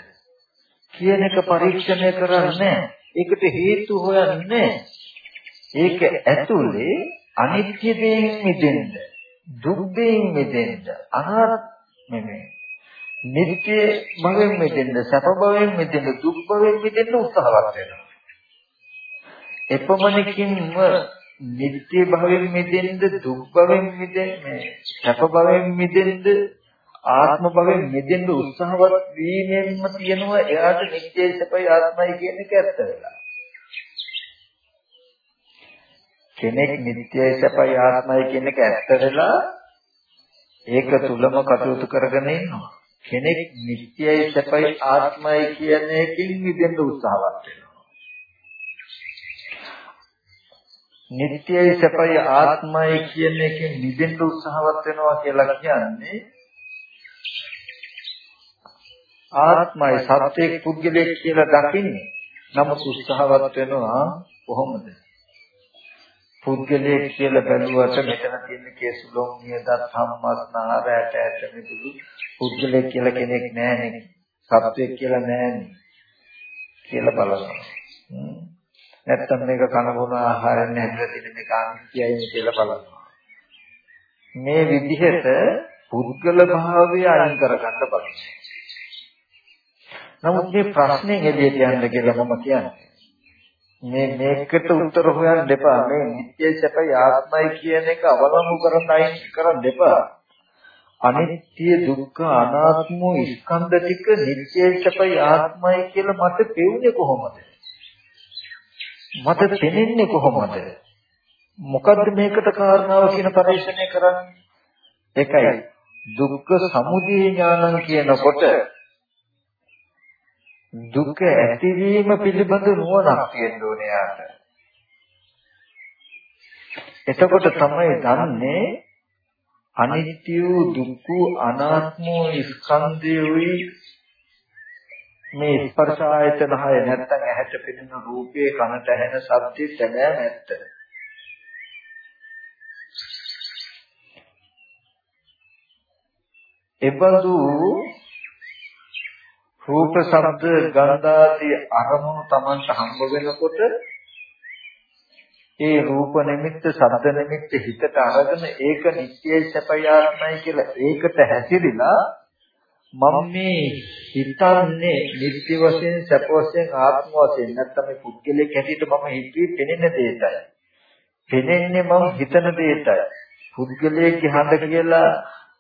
කියන එක පරීක්ෂණය කරන්නේ ඒකට හේතු හොයන්නේ ඒක ඇතුලේ අනිත්‍ය දෙයින් මිදෙන්න දුක් දෙයින් මිදෙන්න අනාත්ම නෙමෙයි. නිත්‍ය භවෙන් මිදෙන්න සැප භවෙන් මිදෙන්න දුක් භවෙන් මිදෙන්න උත්සාහවත් වෙනවා. එපමණකින්ම නිත්‍ය භවෙන් මිදෙන්න දුක් භවෙන් මිදෙන්න සැප භවෙන් මිදෙන්න ආත්ම භවෙන් මිදෙන්න උත්සාහවත් වීමෙන්ම තියෙනවා එයාට නිත්‍ය සැපයි ආත්මයි කියන එක ඇත්ත වෙලා කෙනෙක් නිත්‍යයි සැපයි ආත්මයි කියන එක ඇත්ත වෙලා ඒක තුලම කටයුතු කරගෙන ඉන්නවා. කෙනෙක් නිත්‍යයි සැපයි ආත්මයි කියන එකකින් මිදෙන්න උත්සාහවත් වෙනවා. නිත්‍යයි සැපයි ආත්මයි කියන එකෙන් මිදෙන්න උත්සාහවත් වෙනවා කියලා කියන්නේ ආත්මයි සත්‍යයක් පුද්ගලයෙක් කියලා දකින්නේ. නමුත් උත්සාහවත් වෙනවා කොහොමද? පුද්ගලයෙක් කියලා බැලුවට මෙතන තියෙන කේසුලොම් නියදත් සම්මස්නාර ඇට ඇට මිදුළු පුද්ගලයෙක් කියලා කෙනෙක් නැහැ සත්‍යයක් කියලා නැහැ කියලා බලනවා. නැත්තම් මේක කන බොන ආහාරයෙන් හැදලා තියෙන මේක අනිත්‍යයි කියලා බලනවා. මේ විදිහට පුද්ගල භාවය අයින් කරගන්න බලනවා. නමුත් මේ ප්‍රශ්නේ එළියට යන්න කියලා මම කියන්නේ. මේ මේකට උත්තර හොයන්න එපා. මේ නිත්‍ය සැපයි ආත්මයි කියන එක අවලංගු කරන් අයින් කරන්න එපා. අනිත්‍ය දුක්ඛ අනාත්ම ස්කන්ධ ටික නිත්‍යයි ආත්මයි කියලා මට පෙවුනේ කොහොමද? මට පෙනෙන්නේ කොහොමද? මොකද්ද මේකට කාරණාව කියන පරිශ්‍රණය කරන්නේ? ඒකයි දුක්ඛ සමුදය ඥානං කියනකොට දුක ඇතිවීම පිළිබඳ නුවණක් තියෙන්න ඕනේ යාට. එතකොට තමයි දන්නේ අනිත්‍ය දුක්ඛ අනාත්ම ස්කන්ධයෝයි මේ ස්පර්ශ ආයතන හය නැත්තම් ඇහැට පෙනෙන රූපේ කනට ඇහෙන ශබ්දේ සැබෑ නැත්ත. එබඳු රූප ශබ්ද ගන්ධ ආදී අරමුණු Tamanට හම්බ වෙනකොට ඒ රූප නිමිත්ත ශබ්ද නිමිත්ත හිතට අරගෙන ඒක නිත්‍යයි සැපයි ආත්මයි කියලා ඒකට හැසිරিলা මම මේ හිතන්නේ නිත්‍ය වශයෙන් සැප වශයෙන් ආත්ම වශයෙන් නැත්නම් මේ පුද්ගලයෙක් හැටියට මම හිතුවේ පෙනෙන දෙයටයි. පෙනෙන්නේ මම හිතන දෙයටයි. පුද්ගලයෙක්ගේ හඳ කියලා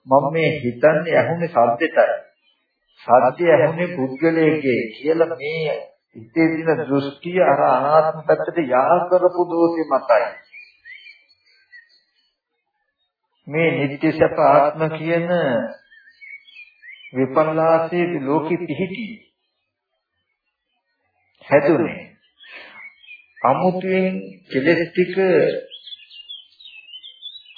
මම මේ හිතන්නේ ඇහුනේ සද්දෙටයි. සත්‍ය ඇහුනේ පුද්ගලයේ කියලා මේ හිතේ දින දෘෂ්ටිය අර අනාත්ම පැත්තට යා කරපු දෝෂෙ මතයි. මේ නිත්‍ය සැප ආත්ම කියන විපල්ලාසයේ ලෝකෙ පිහිටි හැදුනේ අමුතුවෙන් කෙලෙස් ටික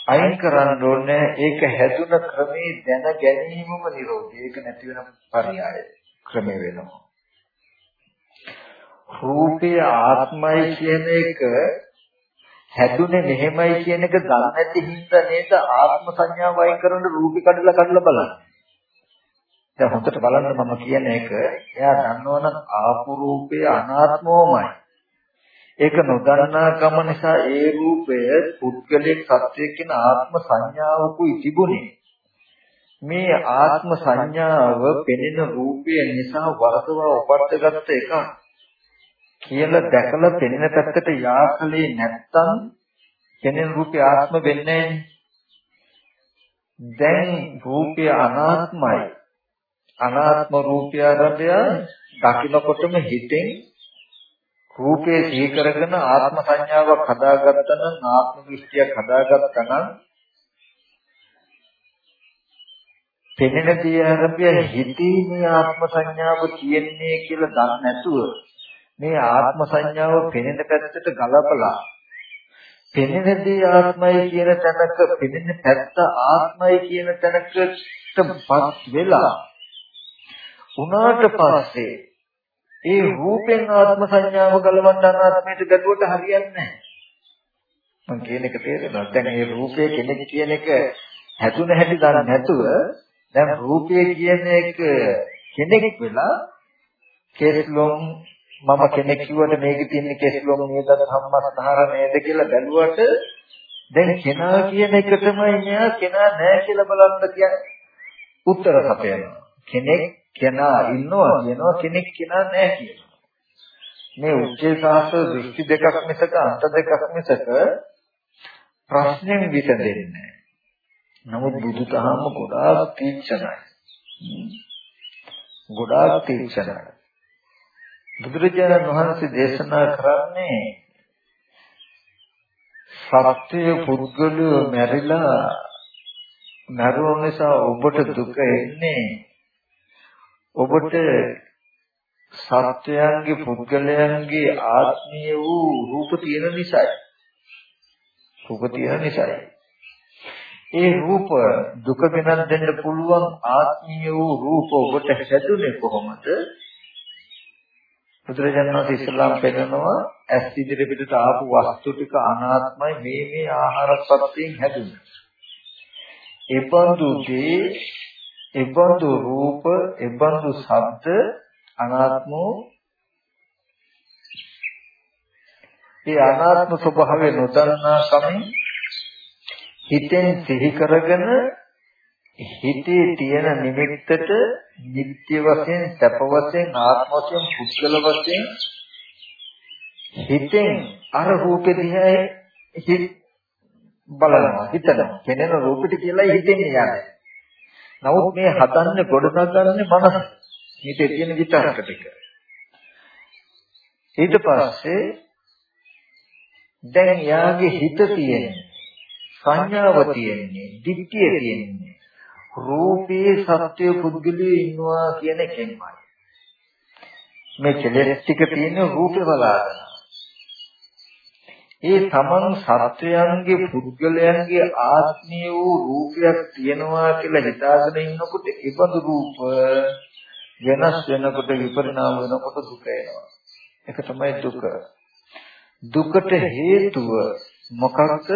අයින් කරන්න ඕනේ ඒක හැදුන ක්‍රමේ දැන ගැනීමම නිරෝධය. ඒක නැති වෙන පරියාය ක්‍රමේ වෙනවා. රූපය ආත්මයි කියන එක හැදුනේ මෙහෙමයි කියන එක දන්නේ නැති හින්දා නේද ආත්ම සංඥාව වයින් කරන රූපේ කඩලා කඩලා බලන්නේ. දැන් හොඳට බලන්න මම කියන එක එයා දන්නවනම් ආපු රූපය අනාත්මෝමයි. ඒක නොදන්නාකම නිසා ඒ රූපය පුද්ගලික සත්‍යයක් කියන ආත්ම සංඥාවකුයි තිබුණේ. මේ ආත්ම සංඥාව පෙනෙන රූපය නිසා වරදවා උපට්ඨගත්ත එක කියලා දැකලා පෙනෙන පැත්තට යාකලේ නැත්තම් පෙනෙන රූපය ආත්ම වෙන්නේ දැන් රූපය අනාත්මයි. අනාත්ම රූපය ආරම්භය දකින්නකොටම හිතෙන් රූපේ සිහි කරගෙන ආත්ම සංඥාවක් හදාගත්තා නම් ආත්ම දෘෂ්ටියක් හදාගත්තා නම් පෙනෙන දේ ආරම්භය හිතීමේ ආත්ම සංඥාව තියෙන්නේ කියලා දන්නේ නැතුව මේ ආත්ම සංඥාව පෙනෙන පැත්තට ගලපලා පෙනෙන දේ ආත්මයි කියන තැනක පෙනෙන පැත්ත ආත්මයි කියන තැනකටපත් වෙලා උනාට පස්සේ ඒ රූපෙන් ආත්ම සංඥාව ගලවන්න අනාත්මයට ගැටුවට හරියන්නේ නැහැ. මම කියන එක තේරෙනවද? දැන් මේ රූපය කෙනෙක් කියන එක හැදුන හැටි දන්නේ නැතුව දැන් රූපය කියන එක කෙනෙක් වෙලා කෙස්ලොම් මම කෙනෙක් කිව්වට මේකේ තියෙන කෙස්ලොම් නේද සම්මස්තහර නේද කියලා බැලුවට දැන් කෙනා කියන එක තමයි මෙයා කෙනා නෑ කියලා බලන්න කියන්නේ උත්තර සපයනවා. කෙනෙක් කෙනා ඉන්නවා කියනවා කෙනෙක් කෙනා නැහැ කියනවා. මේ උච්චේ සාස්ත්‍ර දෘෂ්ටි දෙකක් මිසක අන්ත දෙකක් මිසක ප්‍රශ්නෙන් විසඳෙන්නේ නැහැ. නමුත් බුදුදහම ගොඩාක් තීක්ෂණයි. ගොඩාක් තීක්ෂණයි. බුදුරජාණන් වහන්සේ දේශනා කරන්නේ සත්‍ය පුද්ගලය මැරිලා මරුණ නිසා ඔබට දුක එන්නේ ඔබට සත්‍යයන්ගේ පුද්ගලයන්ගේ ආත්මීය වූ රූප තියෙන නිසායි. රූප තියෙන නිසායි. ඒ රූප දුක ගෙනත් දෙන්න පුළුවන් ආත්මීය වූ රූප ඔබට හැදුනේ කොහොමද? බුදුරජාණන් වහන්සේ ඉස්ලාම් පෙන්නනවා ඇස් ඉදිරි පිටට ආපු වස්තු ටික අනාත්මයි මේ මේ ආහාරපත්යෙන් හැදුනේ. ඒ බඳු දේ එබඳු රූප, එබඳු ශබ්ද අනාත්මෝ ඒ අනාත්ම ස්වභාවය නොදන්නා කමින් හිතෙන් සිහි කරගෙන හිතේ තියෙන නිමිත්තට නිත්‍ය වශයෙන්, සැප වශයෙන්, ආත්ම වශයෙන්, පුද්ගල වශයෙන් හිතෙන් අර රූපෙ දිහා හිත බලනවා, හිතනවා. කෙනෙන රූපෙට කියලා හිතෙන්නේ යන්නේ. නමුත් මේ හදන්නේ ගොඩනගන්නේ මනස. හිතේ තියෙන විතරක ටික. ඊට පස්සේ දැන් යාගේ හිත තියෙන්නේ සංඥාව තියෙන්නේ දිට්ඨිය තියෙන්නේ රූපේ සත්‍ය පුද්ගලයේ ඉන්නවා කියන එකෙන්මයි මේ කෙලෙස් ටික තියෙන රූපේ බලාගෙන ඒ තමන් සත්වයන්ගේ පුද්ගලයන්ගේ ආත්මීය වූ රූපයක් තියෙනවා කියලා හිතාගෙන ඉන්නකොට ඒබඳු රූප වෙනස් වෙනකොට විපරිණාම වෙනකොට දුක එනවා. ඒක තමයි දුක. දුකට හේතුව මොකක්ද?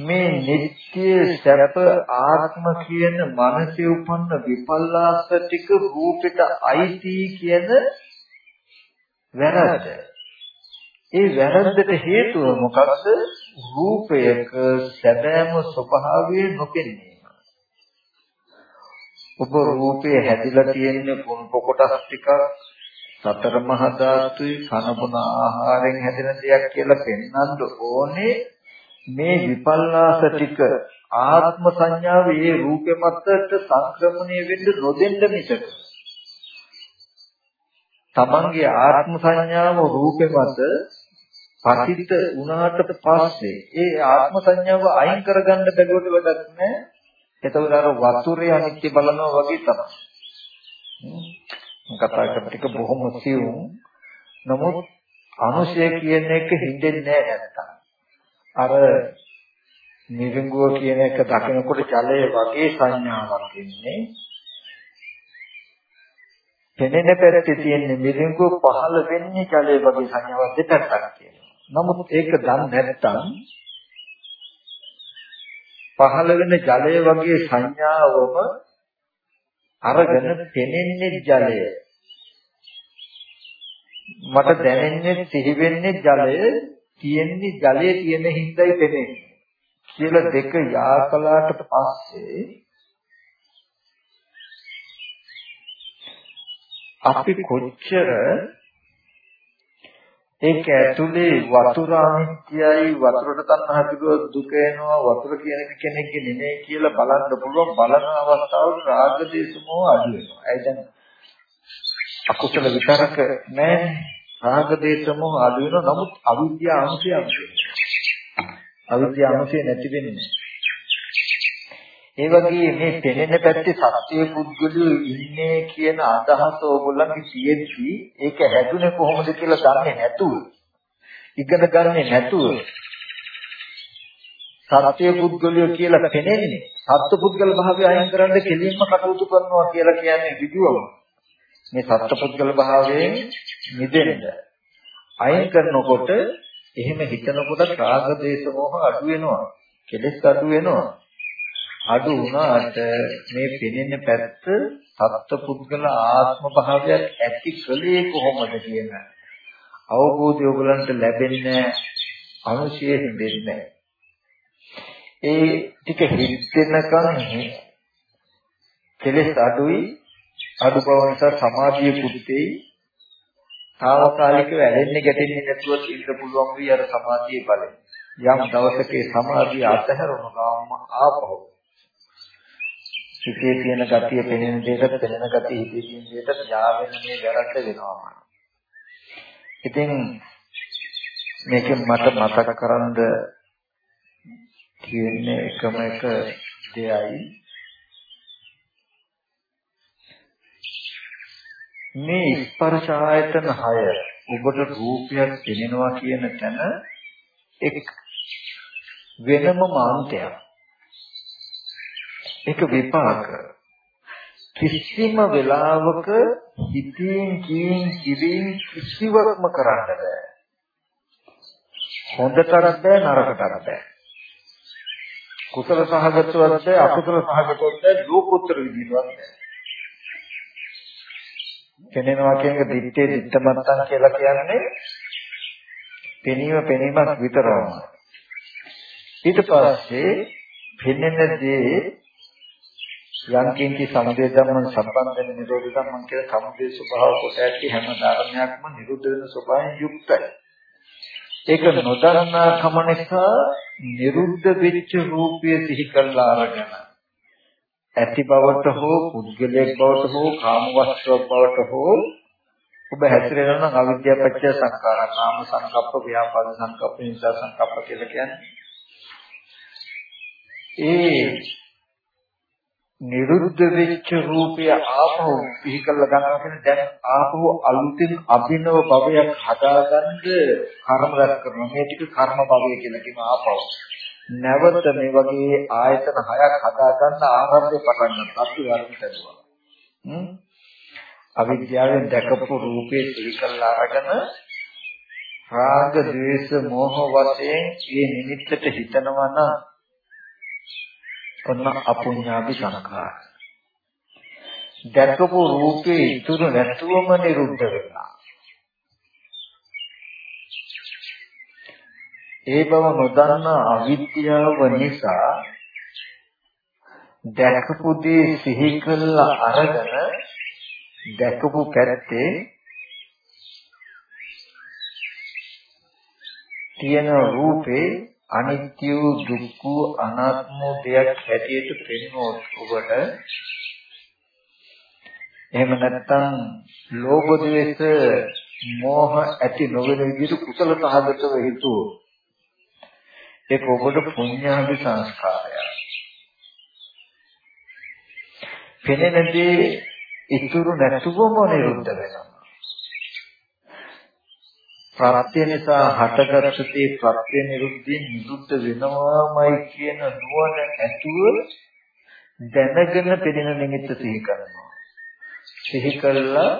මේ නিত্য සැප ආත්ම කියන මනසේ උපන්න විපල්ලාස ටික රූපෙට අයිති කියන වැරද්ද. ඒ වැරද්දට හේතුව මොකක්ද? රූපයක සැබෑම ස්වභාවය නොපෙනීම. ඔබ රූපේ හැදිලා තියෙන පොන් කොටස් ටික සතර මහා ධාතුයි කනබුන ආහාරයෙන් හැදෙන දෙයක් කියලා පෙන්වන්න ඕනේ මේ විපල්ලාස ටික ආත්ම සංඥාව ඒ රූපෙ මතට සංක්‍රමණය වෙන්න නොදෙන්න මිසක තමන්ගේ ආත්ම සංඥාව රූපෙ මත පතිත වුණාට පස්සේ ඒ ආත්ම සංඥාව අයින් කරගන්න බැලුවට වැඩක් නැහැ. එතකොට අර වතුරේ අනිත්‍ය බලනවා වගේ තමයි. කතා කරන ටික බොහොම සියුම්. නමුත් අනුශය කියන එක හින්දෙන්නේ නැහැ නැත්තම්. අර නිරිඟුව කියන එක දකිනකොට ජලය වගේ සංඥාවක් ඉන්නේ. පෙනෙන පැත්තේ තියෙන මිරිඟුව පහළ වෙන්නේ ජලය වගේ සංඥාවක් දෙපැත්තක් තියෙනවා. නමුත් ඒක දන්නේ නැත්නම් පහළ වෙන ජලය වගේ සංඥාවම අරගෙන පෙනෙන්නේ ජලය. මට දැනෙන්නේ සිහි වෙන්නේ ජලය තියෙන්නේ ජලයේ තියෙන හිඳයි පෙනෙන්නේ. කියලා දෙක යාකලාට පස්සේ අපි කොච්චර ඒක ඇතුලේ වතුර අනිත්‍යයි වතුරට තණ්හා පිළිවෙල දුක එනවා වතුර කියන එක කෙනෙක්ගේ නෙමෙයි කියලා බලන්න පුළුවන් බලන අවස්ථාවල රාග දේශමෝ අඩු වෙනවා. ඒ දැන් අකුසල විතරක නෑ රාග දේශමෝ අඩු වෙනවා. නමුත් අවිද්‍යාව අංශය අඩු වෙනවා. අවිද්‍යාව අංශය නැති වෙන්නේ ඒ වගේ මේ පෙනෙන පැත්තේ සත්‍ය පුද්ගලයෝ ඉන්නේ කියන අදහස ඕගොල්ලන්ගේ තියෙද්දි ඒක හැදුනේ කොහොමද කියලා දන්නේ නැතුව ඉගෙන ගන්නේ නැතුව සත්‍ය පුද්ගලයෝ කියලා පෙනෙන්නේ සත්‍ය පුද්ගල භාවය අයින් කරන්න කෙලින්ම කටයුතු කරනවා කියලා කියන්නේ විදුවම මේ සත්‍ය පුද්ගල භාවයෙන් මිදෙන්න අයින් කරනකොට එහෙම හිතනකොට රාග දේශ මොහ අඩු වෙනවා කෙලෙස් අඩු වෙනවා. අඩු වුණාට මේ පෙනෙන පැත්ත සත්පුද්ගල ආත්ම භාවයක් ඇති කලේ කොහොමද කියන අවබෝධය ඔයගලන්ට ලැබෙන්නේ අනුශය හිතෙන්නේ ඒ ටික හිතෙනකන් කෙලෙස් අඩුයි. අඩු බව නිසා සමාධිය කුත්තේ తాවකාලිකව ඇලෙන්නේ ගැටෙන්නේ නැතුව ඉන්න පුළුවන් වී අර සමාධියේ බලය. යම් දවසක සමාධිය අතහැරුණු ගාම ආපහු හිතේ තියෙන ගතිය පෙනෙන දෙයට පෙනෙන ගතිය හිතේ තියෙන දෙයට යාවෙන මේ වැරද්ද වෙනවා. ඉතින් මේකෙන් මට මතක කරන්ද තියෙන්නේ එකම එක දෙයයි මේ ස්පර්ශ ආයතන 6 ඔබට රූපයක් පෙනෙනවා කියන තැන එක් වෙනම මාන්තයක් ඒක විපාක. කිසිම වෙලාවක හිතින් කියින් කිවින් කිසිවක්ම කරන්න බෑ. හොඳටත් බෑ නරකටත් බෑ. කුසල සහගතවත් බෑ අකුසල සහගතවත් බෑ ලෝකෝත්තර විදිහවත් බෑ. පෙනෙනවා කියන එක දිත්තේ දිත්තමත්තන් කියලා කියන්නේ පෙනීම පෙනීමක් විතරම. ඊට පස්සේ පෙනෙන දේ යම් කිංචි සමුදය ධර්මයන් සම්බන්ධ වෙන නිරෝධ ධර්මයන් කියලා සමුදය ස්වභාව කොට ඇති හැම ධර්මයක්ම නිරුද්ධ වෙන ස්වභාවයෙන් යුක්තයි. ඒක නොදන්නා කම නිසා නිරුද්ධ වෙච්ච රූපය සිහි කළා අරගෙන ඇති බවට හෝ පුද්ගලයෙක් බවට හෝ කාම වස්තුවක් බවට හෝ ඔබ හැසිරෙනවා නම් අවිද්‍යාව පත්‍ය සංකාර කාම සංකප්ප ව්‍යාපාද සංකප්ප හිංසා සංකප්ප කියලා කියන්නේ ඒ නිරුද්ධ වෙච්ච රූපය ආපහු පිහි කළ ගන්නවා කියන්නේ දැන් ආපහු අලුතින් අභිනව භවයක් හදාගන්න කර්ම රැස් කරනවා. මේ ටික කර්ම භවය කියලා කියන ආපහු. නැවත මේ වගේ ආයතන හයක් හදාගන්න ආරම්භය පටන් ගන්නවා අපි වර්ණිතනවා හ්ම්. අවිද්‍යාවෙන් දැකපු රූපේ පිළිකල්ලා අරගෙන රාග, ద్వේෂ, මෝහ වශයෙන් මේ නිමිත්තට හිතනවා නම් ඔන්න අපුඤ්ඤාපි සංඛාර. දැකපු රූපේ ඉතුරු නැතුවම නිරුද්ධ වෙනවා. ඒ බව නොදන්නා අවිද්‍යාව නිසා දැකපු දේ සිහි කළා අරගෙන දැකපු පැත්තේ තියෙන රූපේ අනිත්‍ය දුක්ඛ අනාත්ම දෙයක් හැටියට පෙන්වොත් ඔබට එහෙම නැත්නම් ලෝභ ද්වේෂ මෝහ ඇති නොවන විදිහට කුසල සහගතව හිතුවෝ ඒක ඔබට පුණ්‍යාභි සංස්කාරය. පෙනෙනදී ඉතුරු නැතුවම නිරුද්ධ වෙනවා. ප්‍රත්‍ය නිසා හටගත්තේ ප්‍රත්‍ය නිරුද්ධිය නිරුද්ධ වෙනවාමයි කියන නුවණ ඇතුව දැනගෙන පෙනෙන නිමිත්ත සිහි කරනවා. සිහි කළා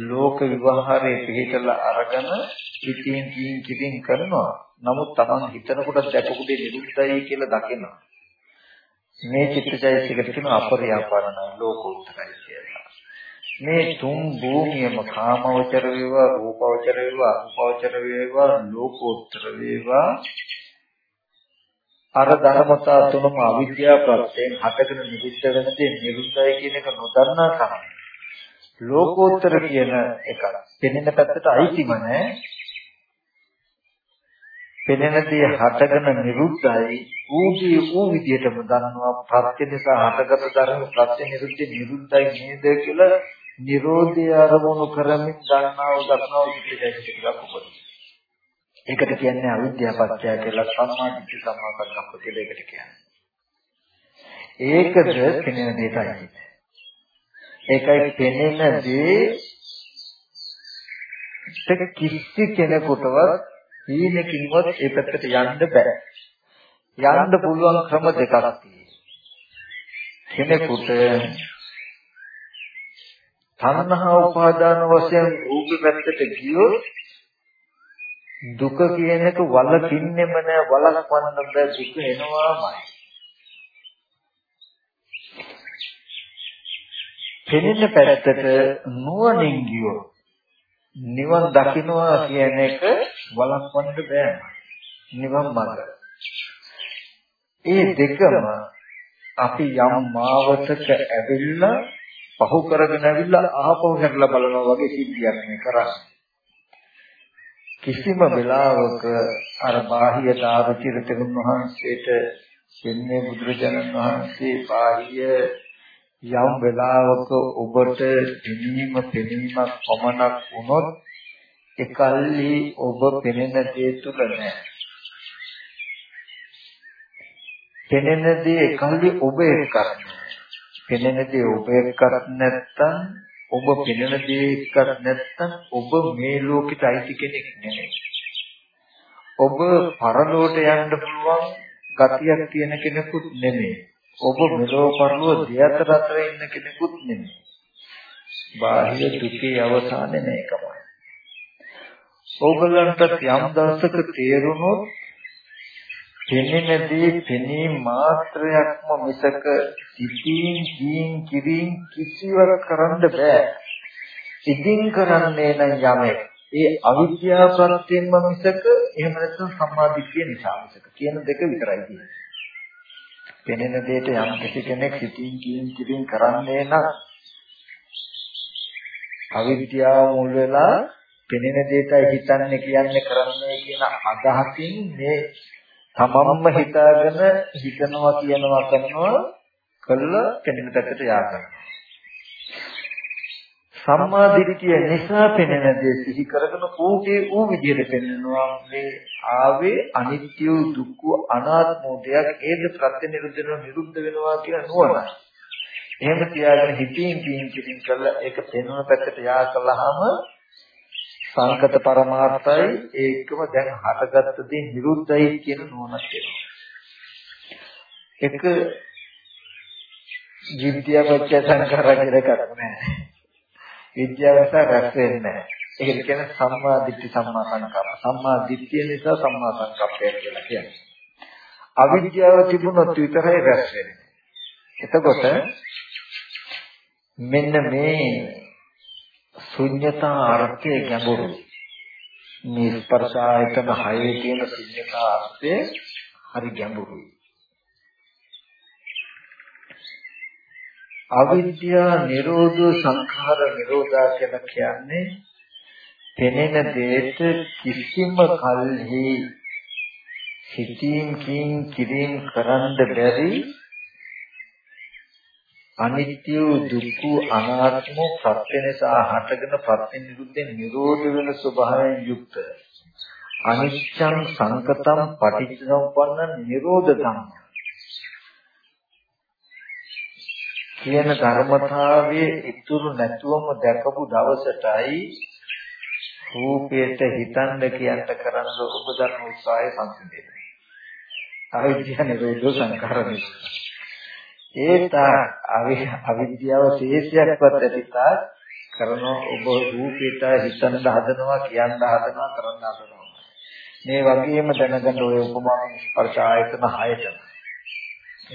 ලෝක විවහාරයේ පිළිතලා අරගෙන කිතින් කින් කිතින් කරනවා. නමුත් Taman හිතනකොට දැකපුදේ නිරුද්ධයි කියලා දකිනවා. මේ චිත්තචෛතසිකට කියන අපරියාපරණ ලෝකෝත්තරයි කියලා. මේ තුන් භූමියම කාමවචර වේවා රූපවචර වේවා අරූපවචර වේවා ලෝකෝත්තර වේවා අර ධර්මතා තුනම අවිද්‍යාව ප්‍රත්‍යයෙන් හටගෙන නිවිච්ච වෙනදී නිරුද්ධයි කියන එක නොදන්නා කම. ලෝකෝත්තර කියන එක පෙනෙන පැත්තට අයිතිම නැහැ. පෙනෙන දේ හටගෙන නිරුද්ධයි ඌගේ ඌ විදියටම දන්නවා ප්‍රත්‍ය නිසා හටගත් ධර්ම ප්‍රත්‍ය නිරුද්ධ නිරුද්ධයි නේද කියලා නිරෝධය අරමුණු කරමින් ගන්නා වූ දක්නා වූ පිටකයක් ටිකක් උපදින. ඒකට කියන්නේ අවිද්‍යාව පත්‍ය කියලා සම්මා දිට්ඨි සම්මා සංකප්ප කියලා ඒකට කියන්නේ. ඒකද පෙනෙන දෙයටයි. ඒකයි පෙනෙන දේ කිසි කෙනෙකුටවත් හීනකින්වත් ඒ පැත්තට යන්න බෑ. යන්න පුළුවන් ක්‍රම දෙකක් කෙනෙකුට තණ්හා උපාදාන වශයෙන් රූප පැත්තට ගියොත් දුක කියන එක වලකින්නෙම නෑ වලක්වන්න බෑ දුක එනවාමයි. පෙනෙන පැත්තට නුවණින් ගියොත් නිවන් දකින්නවා කියන එක වළක්වන්න බෑ. නිවන් මඟ. ඒ දෙකම අපි යම් මාවතක ඇවිල්ලා පහු කරගෙන ඇවිල්ලා ආපහු හැරලා බලනවා වගේ සිද්ධියක් මේ කරන්නේ. කිසිම වෙලාවක අර බාහිය දාරුචිර තෙරුන් වහන්සේට දෙන්නේ බුදුරජාණන් වහන්සේ බාහිය යම් වෙලාවක ඔබට දෙනීම පෙනීමක් පමණක් වුණොත් එකල්හි ඔබ පෙනෙන දේ තුල නැහැ. පෙනෙන දේ එකල්හි ඔබ එක්ක පෙනෙන දේ ඔබ එක්ක නැත්තම් ඔබ පෙනෙන දේ එක්ක නැත්තම් ඔබ මේ ලෝකෙට අයිති කෙනෙක් නෙමෙයි. ඔබ පරලෝට යන්න පුළුවන් ගතියක් තියෙන කෙනෙකුත් නෙමෙයි. ඔබ මෙලෝ පරලෝ දෙයතර අතර ඉන්න කෙනෙකුත් නෙමෙයි. බාහිර දුකේ අවසානේ මේකමයි. ඕගලන්ට යම් දවසක තේරුණොත් පෙනෙනදී පෙනී මාත්‍රයක්ම මිසක සිතින් කියින් කිරින් කිසිවක් කරන්න බෑ. ඉදින් කරන්නේ නම් යමෙක් ඒ අවිද්‍යාව ප්‍රත්‍යයෙන්ම මිසක එහෙම නැත්නම් සම්මාදිට්ඨිය නිසා මිසක කියන දෙක විතරයි තියෙන්නේ. පෙනෙන දෙයට යම් කිසි කෙනෙක් සිතින් කියින් කිරින් කරන්නේ නම් අවිද්‍යාව මුල් වෙලා පෙනෙන දෙයටයි හිතන්නේ කියන්නේ කරන්නේ කියන අදහසින් මේ තමන්ම හිතාගෙන හිතනවා කියනවා කරනවා කළා පෙනෙන පැත්තට යා කරනවා. සම්මා දිට්ඨිය නිසා පෙනෙන දේ සිහි කරගෙන ඌගේ ඌ විදියට පෙනෙනවා මේ ආවේ අනිත්‍ය දුක්ඛ අනාත්ම දෙයක් ඒද ප්‍රත්‍ය නිරුද්ධ වෙනවා නිරුද්ධ වෙනවා කියන නුවණයි. එහෙම තියාගෙන හිතින් කියින් කියින් කළා ඒක පෙනෙන පැත්තට යා කළාම සංකත පරමාර්ථයි ඒකම දැන් හටගත්ත දේ නිරුද්ධයි කියන නුවණක් එනවා. එක විද්‍යාවච්ච සංඛාර කියලා කරන්නේ විද්‍යාව නිසා රැස් වෙන්නේ නැහැ. ඒකට කියන්නේ සම්මා දිට්ඨි සම්මා සංකප්ප. සම්මා දිට්ඨිය නිසා සම්මා සංකප්පය කියලා කියන්නේ. අවිද්‍යාව තිබුණොත් විතරයි රැස් වෙන්නේ. එතකොට මෙන්න මේ ශුන්‍යතා අර්ථය ගැඹුරුයි. මේ ස්පර්ශ ආයතන හයේ තියෙන ශුන්‍යතා අර්ථය හරි ගැඹුරුයි. අවිද්‍යා නිරෝධ සංඛාර නිරෝධා කියලා කියන්නේ පෙනෙන දෙයට කිසිම කල්හි සිතීම් කින් කිරීම කරන්න බැරි අනිත්‍ය දුක්ඛ අනාත්ම සත්‍ය නිසා හටගෙන ප්‍රත්‍ය නිරුද්ධ නිරෝධ වෙන ස්වභාවයෙන් යුක්ත අනිච්ඡං සංකතං පටිච්චසමුප්පන්න නිරෝධ ධම්ම කියන ධර්මතාවයේ ඉතුරු නැතුවම දැකපු දවසටයි රූපයට හිතන්න කියන්න කරන ඔබ දන්න උත්සාහය සංසිඳෙන්නේ. අවිද්‍යාව නිරෝධ සංකාරණය. ඒත අවිද්‍යාව ශේෂයක්වත් ඇතිතා කරන ඔබ රූපයට හිතන්න හදනවා කියන්න හදනවා කරන්න හදනවා. මේ වගේම දැනගන්න ඔය උපමාන ස්පර්ශ ආයතන 6ට.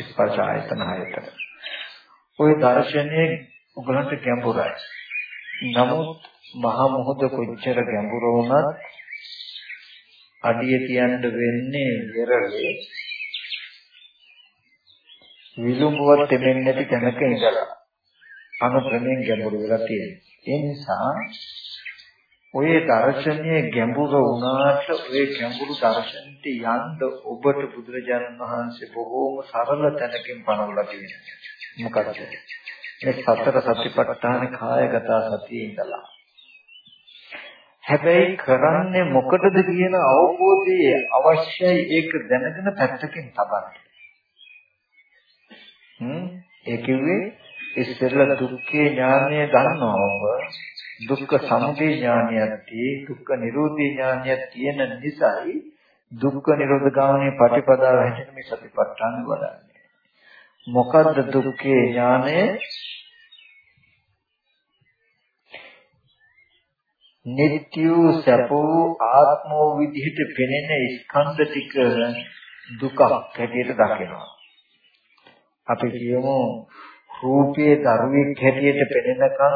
ස්පර්ශ ආයතන 6ට. ওই දර්ශනයේ උගලන්ට ගැඹුරයි. නමුත් මහා මොහොත කොච්චර ගැඹුර වුණත් අඩිය තියන්න වෙන්නේ වෙරළේ විලුඹුව තෙමෙන්නේ නැති තැනක ඉඳලා අනුක්‍රමයෙන් ගැඹුරු වෙලා තියෙනවා. ඒ නිසා ඔය දර්ශනයේ ගැඹුර වුණාට ඔය ගැඹුරු දර්ශනට යන්න ඔබට බුදුරජාණන් වහන්සේ බොහෝම සරල තැනකින් පනවලා තිබෙනවා. මොකක්ද? මේ සතර සතිපට්ඨාන කායගත සතියේ ඉඳලා. හැබැයි කරන්නේ මොකටද කියන අවබෝධය අවශ්‍යයි ඒක දැනගෙන පැත්තකින් තබන්න. හ්ම් ඒ කිව්වේ ඉස්සෙල්ලා දුක්ඛේ ඥානය ගන්නවම දුක්ඛ සමුදය ඥානයත් දුක්ඛ නිරෝධී ඥානයත් තියෙන නිසායි දුක්ඛ නිරෝධ ගාමී ප්‍රතිපදාව හැදෙන මේ සතිපට්ඨාන වඩන්නේ. මොකද්ද දුක්ඛේ ඥානය? නිත්‍ය සැපෝ ආත්මෝ විදිහට පෙනෙන ස්කන්ධ ටික දුකක් හැටියට දකිනවා. අපි කියමු රූපයේ දරුවෙක් හැටියට පෙනෙනකන්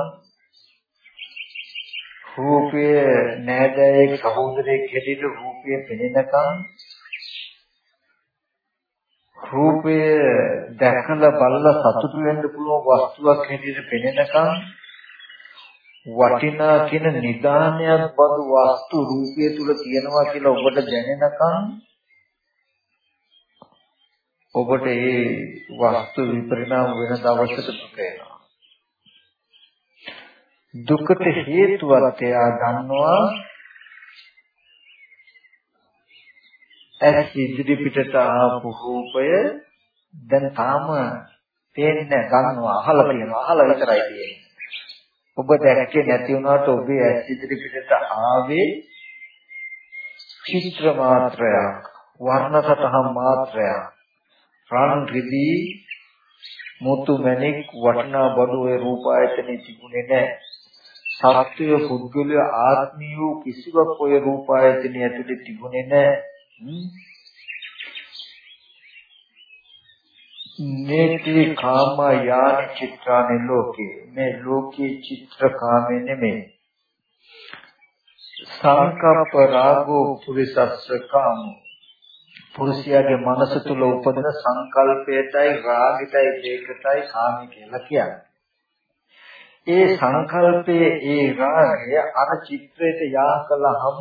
රූපයේ නෑදෑයෙක් සහෝදරයෙක් හැටියට රූපයේ පෙනෙනකන් රූපය දැකලා බලලා සතුටු වෙන්න පුළුවන් වස්තුවක් හැටියට පෙනෙනකන් වටිනා කියන නිදානයක් බඳු වස්තු රූපය තුල තියෙනවා කියලා ඔබට දැනෙනකන් ඔබට ඒ වස්තු විපරිණාම වෙන දවසට දුක එනවා. දුකට හේතුවක් එයා දන්නවා ඇස් ඉදිරි පිටට ආපු රූපය දැන් තාම පේන්නේ ගන්නවා අහලා තියෙනවා අහලා විතරයි තියෙන්නේ. ඔබ දැක්කේ නැති වුණාට ඔබේ ඇස් ඉදිරි පිටට ආවේ චිත්‍ර මාත්‍රයක් වර්ණ සතහන් මාත්‍රයක් රන් රිදී මුතු මැණික් වටනා බඩු ඒ රූප ආයතනෙ තිබුණේ නැහැ. සත්‍ය පුද්ගලය ආත්මීය කිසිවක් ඔය රූප ආයතනෙ ඇතුලේ තිබුණේ නැහැ. නේති කාම යාන චිත්‍රානේ ලෝකේ මේ ලෝකේ චිත්‍ර කාමේ නෙමෙයි සංකප්ප රාගෝ පුරිසස්ස කාම පුරුෂයාගේ මනස තුල උපදින සංකල්පයටයි රාගයටයි දේකටයි කාමී කියලා කියන්නේ ඒ සංකල්පයේ ඒ රාගය අර චිත්‍රයට යා කළාම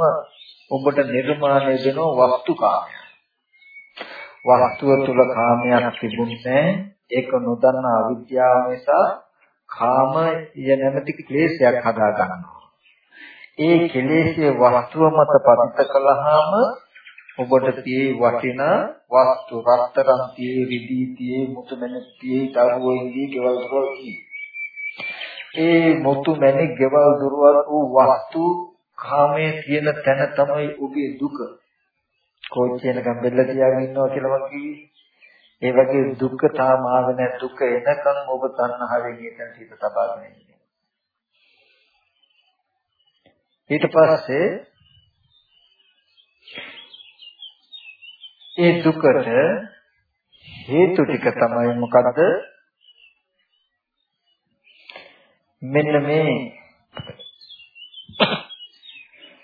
ඔබට නිර්මාණය වෙන වස්තුකාමය. වස්තුව තුල කාමයක් තිබුණේ ඒක නොදන්න අවිද්‍යාව නිසා කාමය නැමැති ක්ලේශයක් හදා ගන්නවා. ඒ කෙලෙස්යේ වස්තුව මත පතිත කළාම ඔබට tie වටිනා වස්තු රත්තරන් tie රිදී tie මුතුමැණික් tie දරුවෝ ඉදී ගෙවල් දරුවෝ ඒ මුතු මැණික් ගෙවල් දරුවල් වූ වස්තු කාමයේ තියෙන තැන තමයි ඔබේ දුක. කෝච්චියන ගම්බෙල්ල තියාගෙන ඉන්නවා කියලා මම කිව්වේ. ඒ වගේ දුක තාම ආවේ නැහැ. දුක එනකන් ඔබ තණ්හාවෙන් ඒකන් සිත තබාගෙන ඉන්නේ. ඊට පස්සේ ඒ දුකට හේතු ටික තමයි මොකද්ද? මෙන්න මේ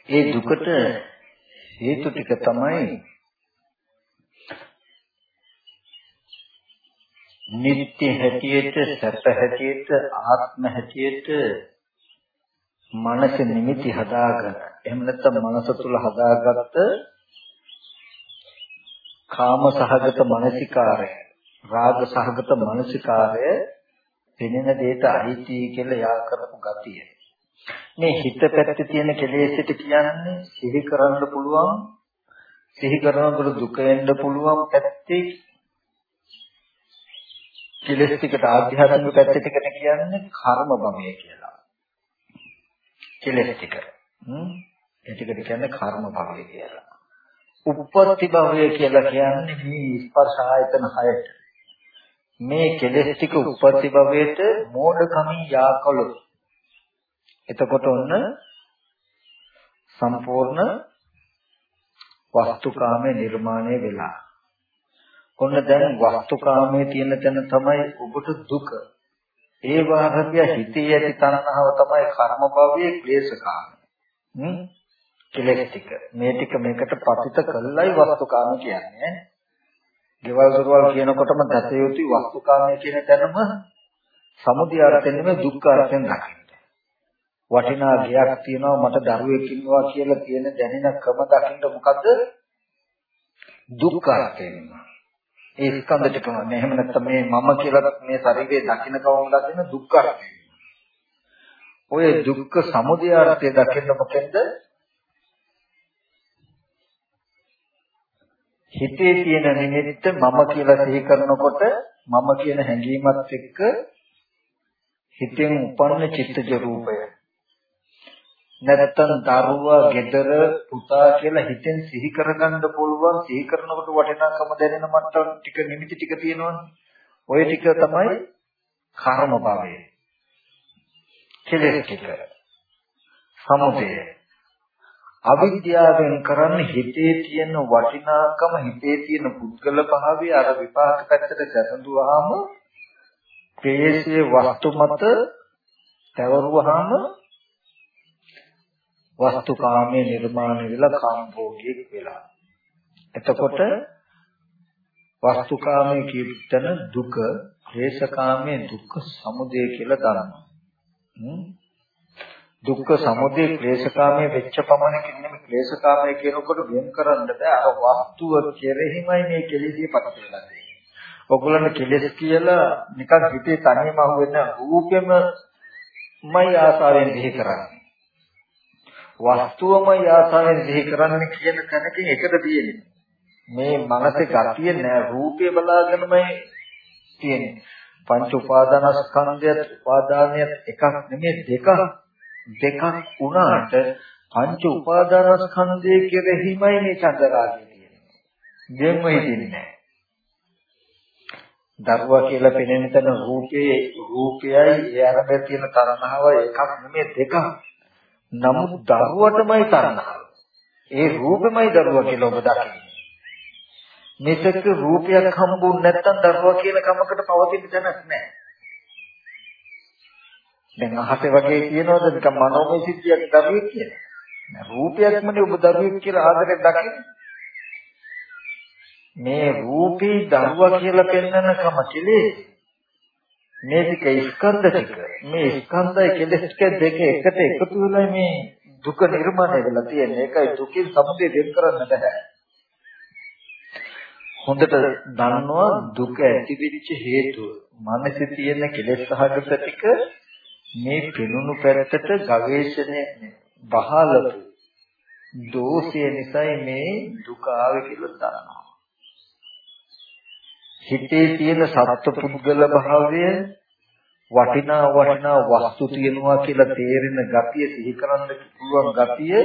ඒ දුකට හේතු ටික තමයි නිත්‍ය හැටියට සැප හැටියට ආත්ම හැටියට මනස නිමිති හදාගන්න. එහෙම නැත්නම් මනස තුල හදාගත්ත කාම සහගත මානසිකාරය, රාග සහගත මානසිකාරය පෙනෙන දෙයට අයිති කියලා යා කරපු ගතිය. මේ හිත පැත්තේ තියෙන කෙලෙසට කියන්නේ සිහි කරන්න පුළුවන් සිහි කරනකොට දුක එන්න පුළුවන් පැත්තේ කෙලෙස් ටිකට ආධ්‍යාත්මික පැත්තට කියන්නේ කර්ම භවය කියලා. කෙලෙස් ටික. හ්ම් ඒ ටිකට කියන්නේ කර්ම භවය කියලා. උප්පත්ති භවය කියලා කියන්නේ මේ ස්පර්ශ ආයතන හයට. මේ කෙලෙස් ටික උප්පත්ති භවයට මෝඩකමින් යාකලොත් එතකොට ඔන්න සම්පූර්ණ වස්තුකාමයේ නිර්මාණය වෙලා. ඔන්න දැන් වස්තුකාමයේ තියෙන තැන තමයි ඔබට දුක. ඒ වාහකය හිතේ ඇති තණ්හාව තමයි කර්ම භවයේ ක්ලේශකාමය. හ්ම් කෙලෙස් ටික. මේ ටික මේකට පතිත කළයි වස්තුකාම කියන්නේ. ගෙවල් දොරවල් කියනකොටම දත යුතුයි වස්තුකාමයේ කියන තැනම සමුදය අර්ථයෙන් නෙමෙයි දුක්ඛ අර්ථයෙන් දකින්න. වටිනා ගයක් තියෙනවා මට දරුවෙක් ඉන්නවා කියලා කියන දැනෙන ක්‍රම දකින්න මොකද? දුක්ඛ අර්ථයෙන්. ඒ ස්කන්ධ ටික නේ. එහෙම නැත්නම් මේ මම කියලා මේ ශරීරයේ දකින්න කවම දකින්න දුක්ඛ අර්ථය. ඔය දුක්ඛ සමුදය අර්ථය දකින්න මොකෙන්ද? හිතේ තියෙන නිමිත්ත මම කියලා සිහි කරනකොට මම කියන හැඟීමත් එක්ක හිතෙන් උපන්න චිත්තජ රූපය නැත්තම් දරුවා gedara පුතා කියලා හිතෙන් සිහි කරගන්න පුළුවන් සිහි කරනකොට වටිනාකම දැනෙන මට්ටම් ටික නිමිති ටික තියෙනවනේ. ඔය ටික තමයි කර්ම භවය. කෙලෙස් ටික. සමුදය. අවිද්‍යාවෙන් කරන්නේ හිතේ තියෙන වටිනාකම හිතේ තියෙන පුද්ගල භාවය අර විපාක පැත්තට සැසඳුවාම ප්‍රේසයේ වස්තු මත තවරුවාම වස්තුකාමයේ නිර්මාණය වෙලා කාම්භෝගියෙක් වෙලා. එතකොට වස්තුකාමයේ කීර්තන දුක, ක්ලේශකාමයේ දුක්ඛ සමුදය කියලා දන්නවා. දුක්ඛ සමුදය ක්ලේශකාමයේ වෙච්ච පමණකින් නෙමෙයි ක්ලේශකාමයේ කියනකොට වෙන් කරන්න බෑ අර වස්තුව කෙරෙහිමයි මේ කෙලෙසිය පටලලා තියෙන්නේ. ඔගොල්ලන්ට කෙලෙස් කියලා නිකන් හිතේ තනියම අහුවෙන රූපෙමයි ආසාවෙන් දෙහි කරන්නේ. වස්තුවමයි ආසාවෙන් දෙහි කරන්නේ කියන තැනකින් එකට තියෙන්නේ. මේ මනසේ ගතිය නෑ රූපය බලාගෙනමයි තියෙන්නේ. පංච උපාදානස්කන්ධයත් උපාදානයත් එකක් නෙමෙයි දෙකක් දෙකක් වුණාට පංච උපාදානස්කන්ධය කෙරෙහිමයි මේ චන්දරාගය තියෙන්නේ. දෙම්ම හිතෙන්නේ නැහැ. දරුවා කියලා පෙනෙන තැන රූපේ රූපයයි ඒ අරබේ තියෙන තරණාව එකක් නෙමෙයි දෙකක්. නමුත් දරුවටමයි තරණාව. ඒ රූපෙමයි දරුවා කියලා ඔබ දකින්නේ. මෙතක රූපයක් හම්බුනේ නැත්නම් දරුවා කියන කමකට පවතින තැනක් නැහැ. දැන් අහසේ වගේ කියනවද නිකන් මනෝමය සිද්ධියක් දරුවෙක් කියලා. නෑ රූපයක්මනේ ඔබ දරුවෙක් කියලා ආදරෙන් දකින්නේ. මේ රූපී දරුවා කියලා පෙන්වන කම කෙලේ මේ ටික ස්කන්ධ ටික මේ ස්කන්ධය කෙලස් ටික දෙක එකට එකතු වෙලා මේ දුක නිර්මාණය වෙලා තියෙන්නේ. ඒකයි දුකින් සමුදය දෙන්න කරන්න බෑ. හොඳට දන්නවා දුක ඇතිවෙච්ච හේතුව. මනසේ තියෙන කෙලෙස් සහගත ටික මේ පිනුණු පැත්තට ගවේෂණය බහලපු දෝෂය නිසායි මේ දුක ආවේ කියලා දන්නවා. හිතේ තියෙන සත්පුද්ගල භාවය වටිනා වටිනා වස්තු තියෙනවා කියලා තේරෙන ගතිය සිහි කරන්න පුළුවන් ගතිය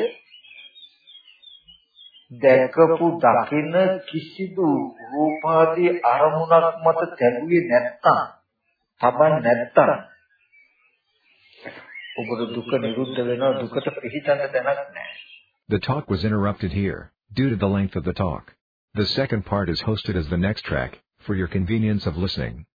දැකපු දකින කිසිදු රූපාදී අරමුණක් මත තැබුවේ නැත්තම් තබන් නැත්තම් ඔබට දුක නිරුද්ධ වෙනවා දුකට පිහිටන්න තැනක් නැහැ The talk was interrupted here due to the length of the talk. The second part is hosted as the next track for your convenience of listening.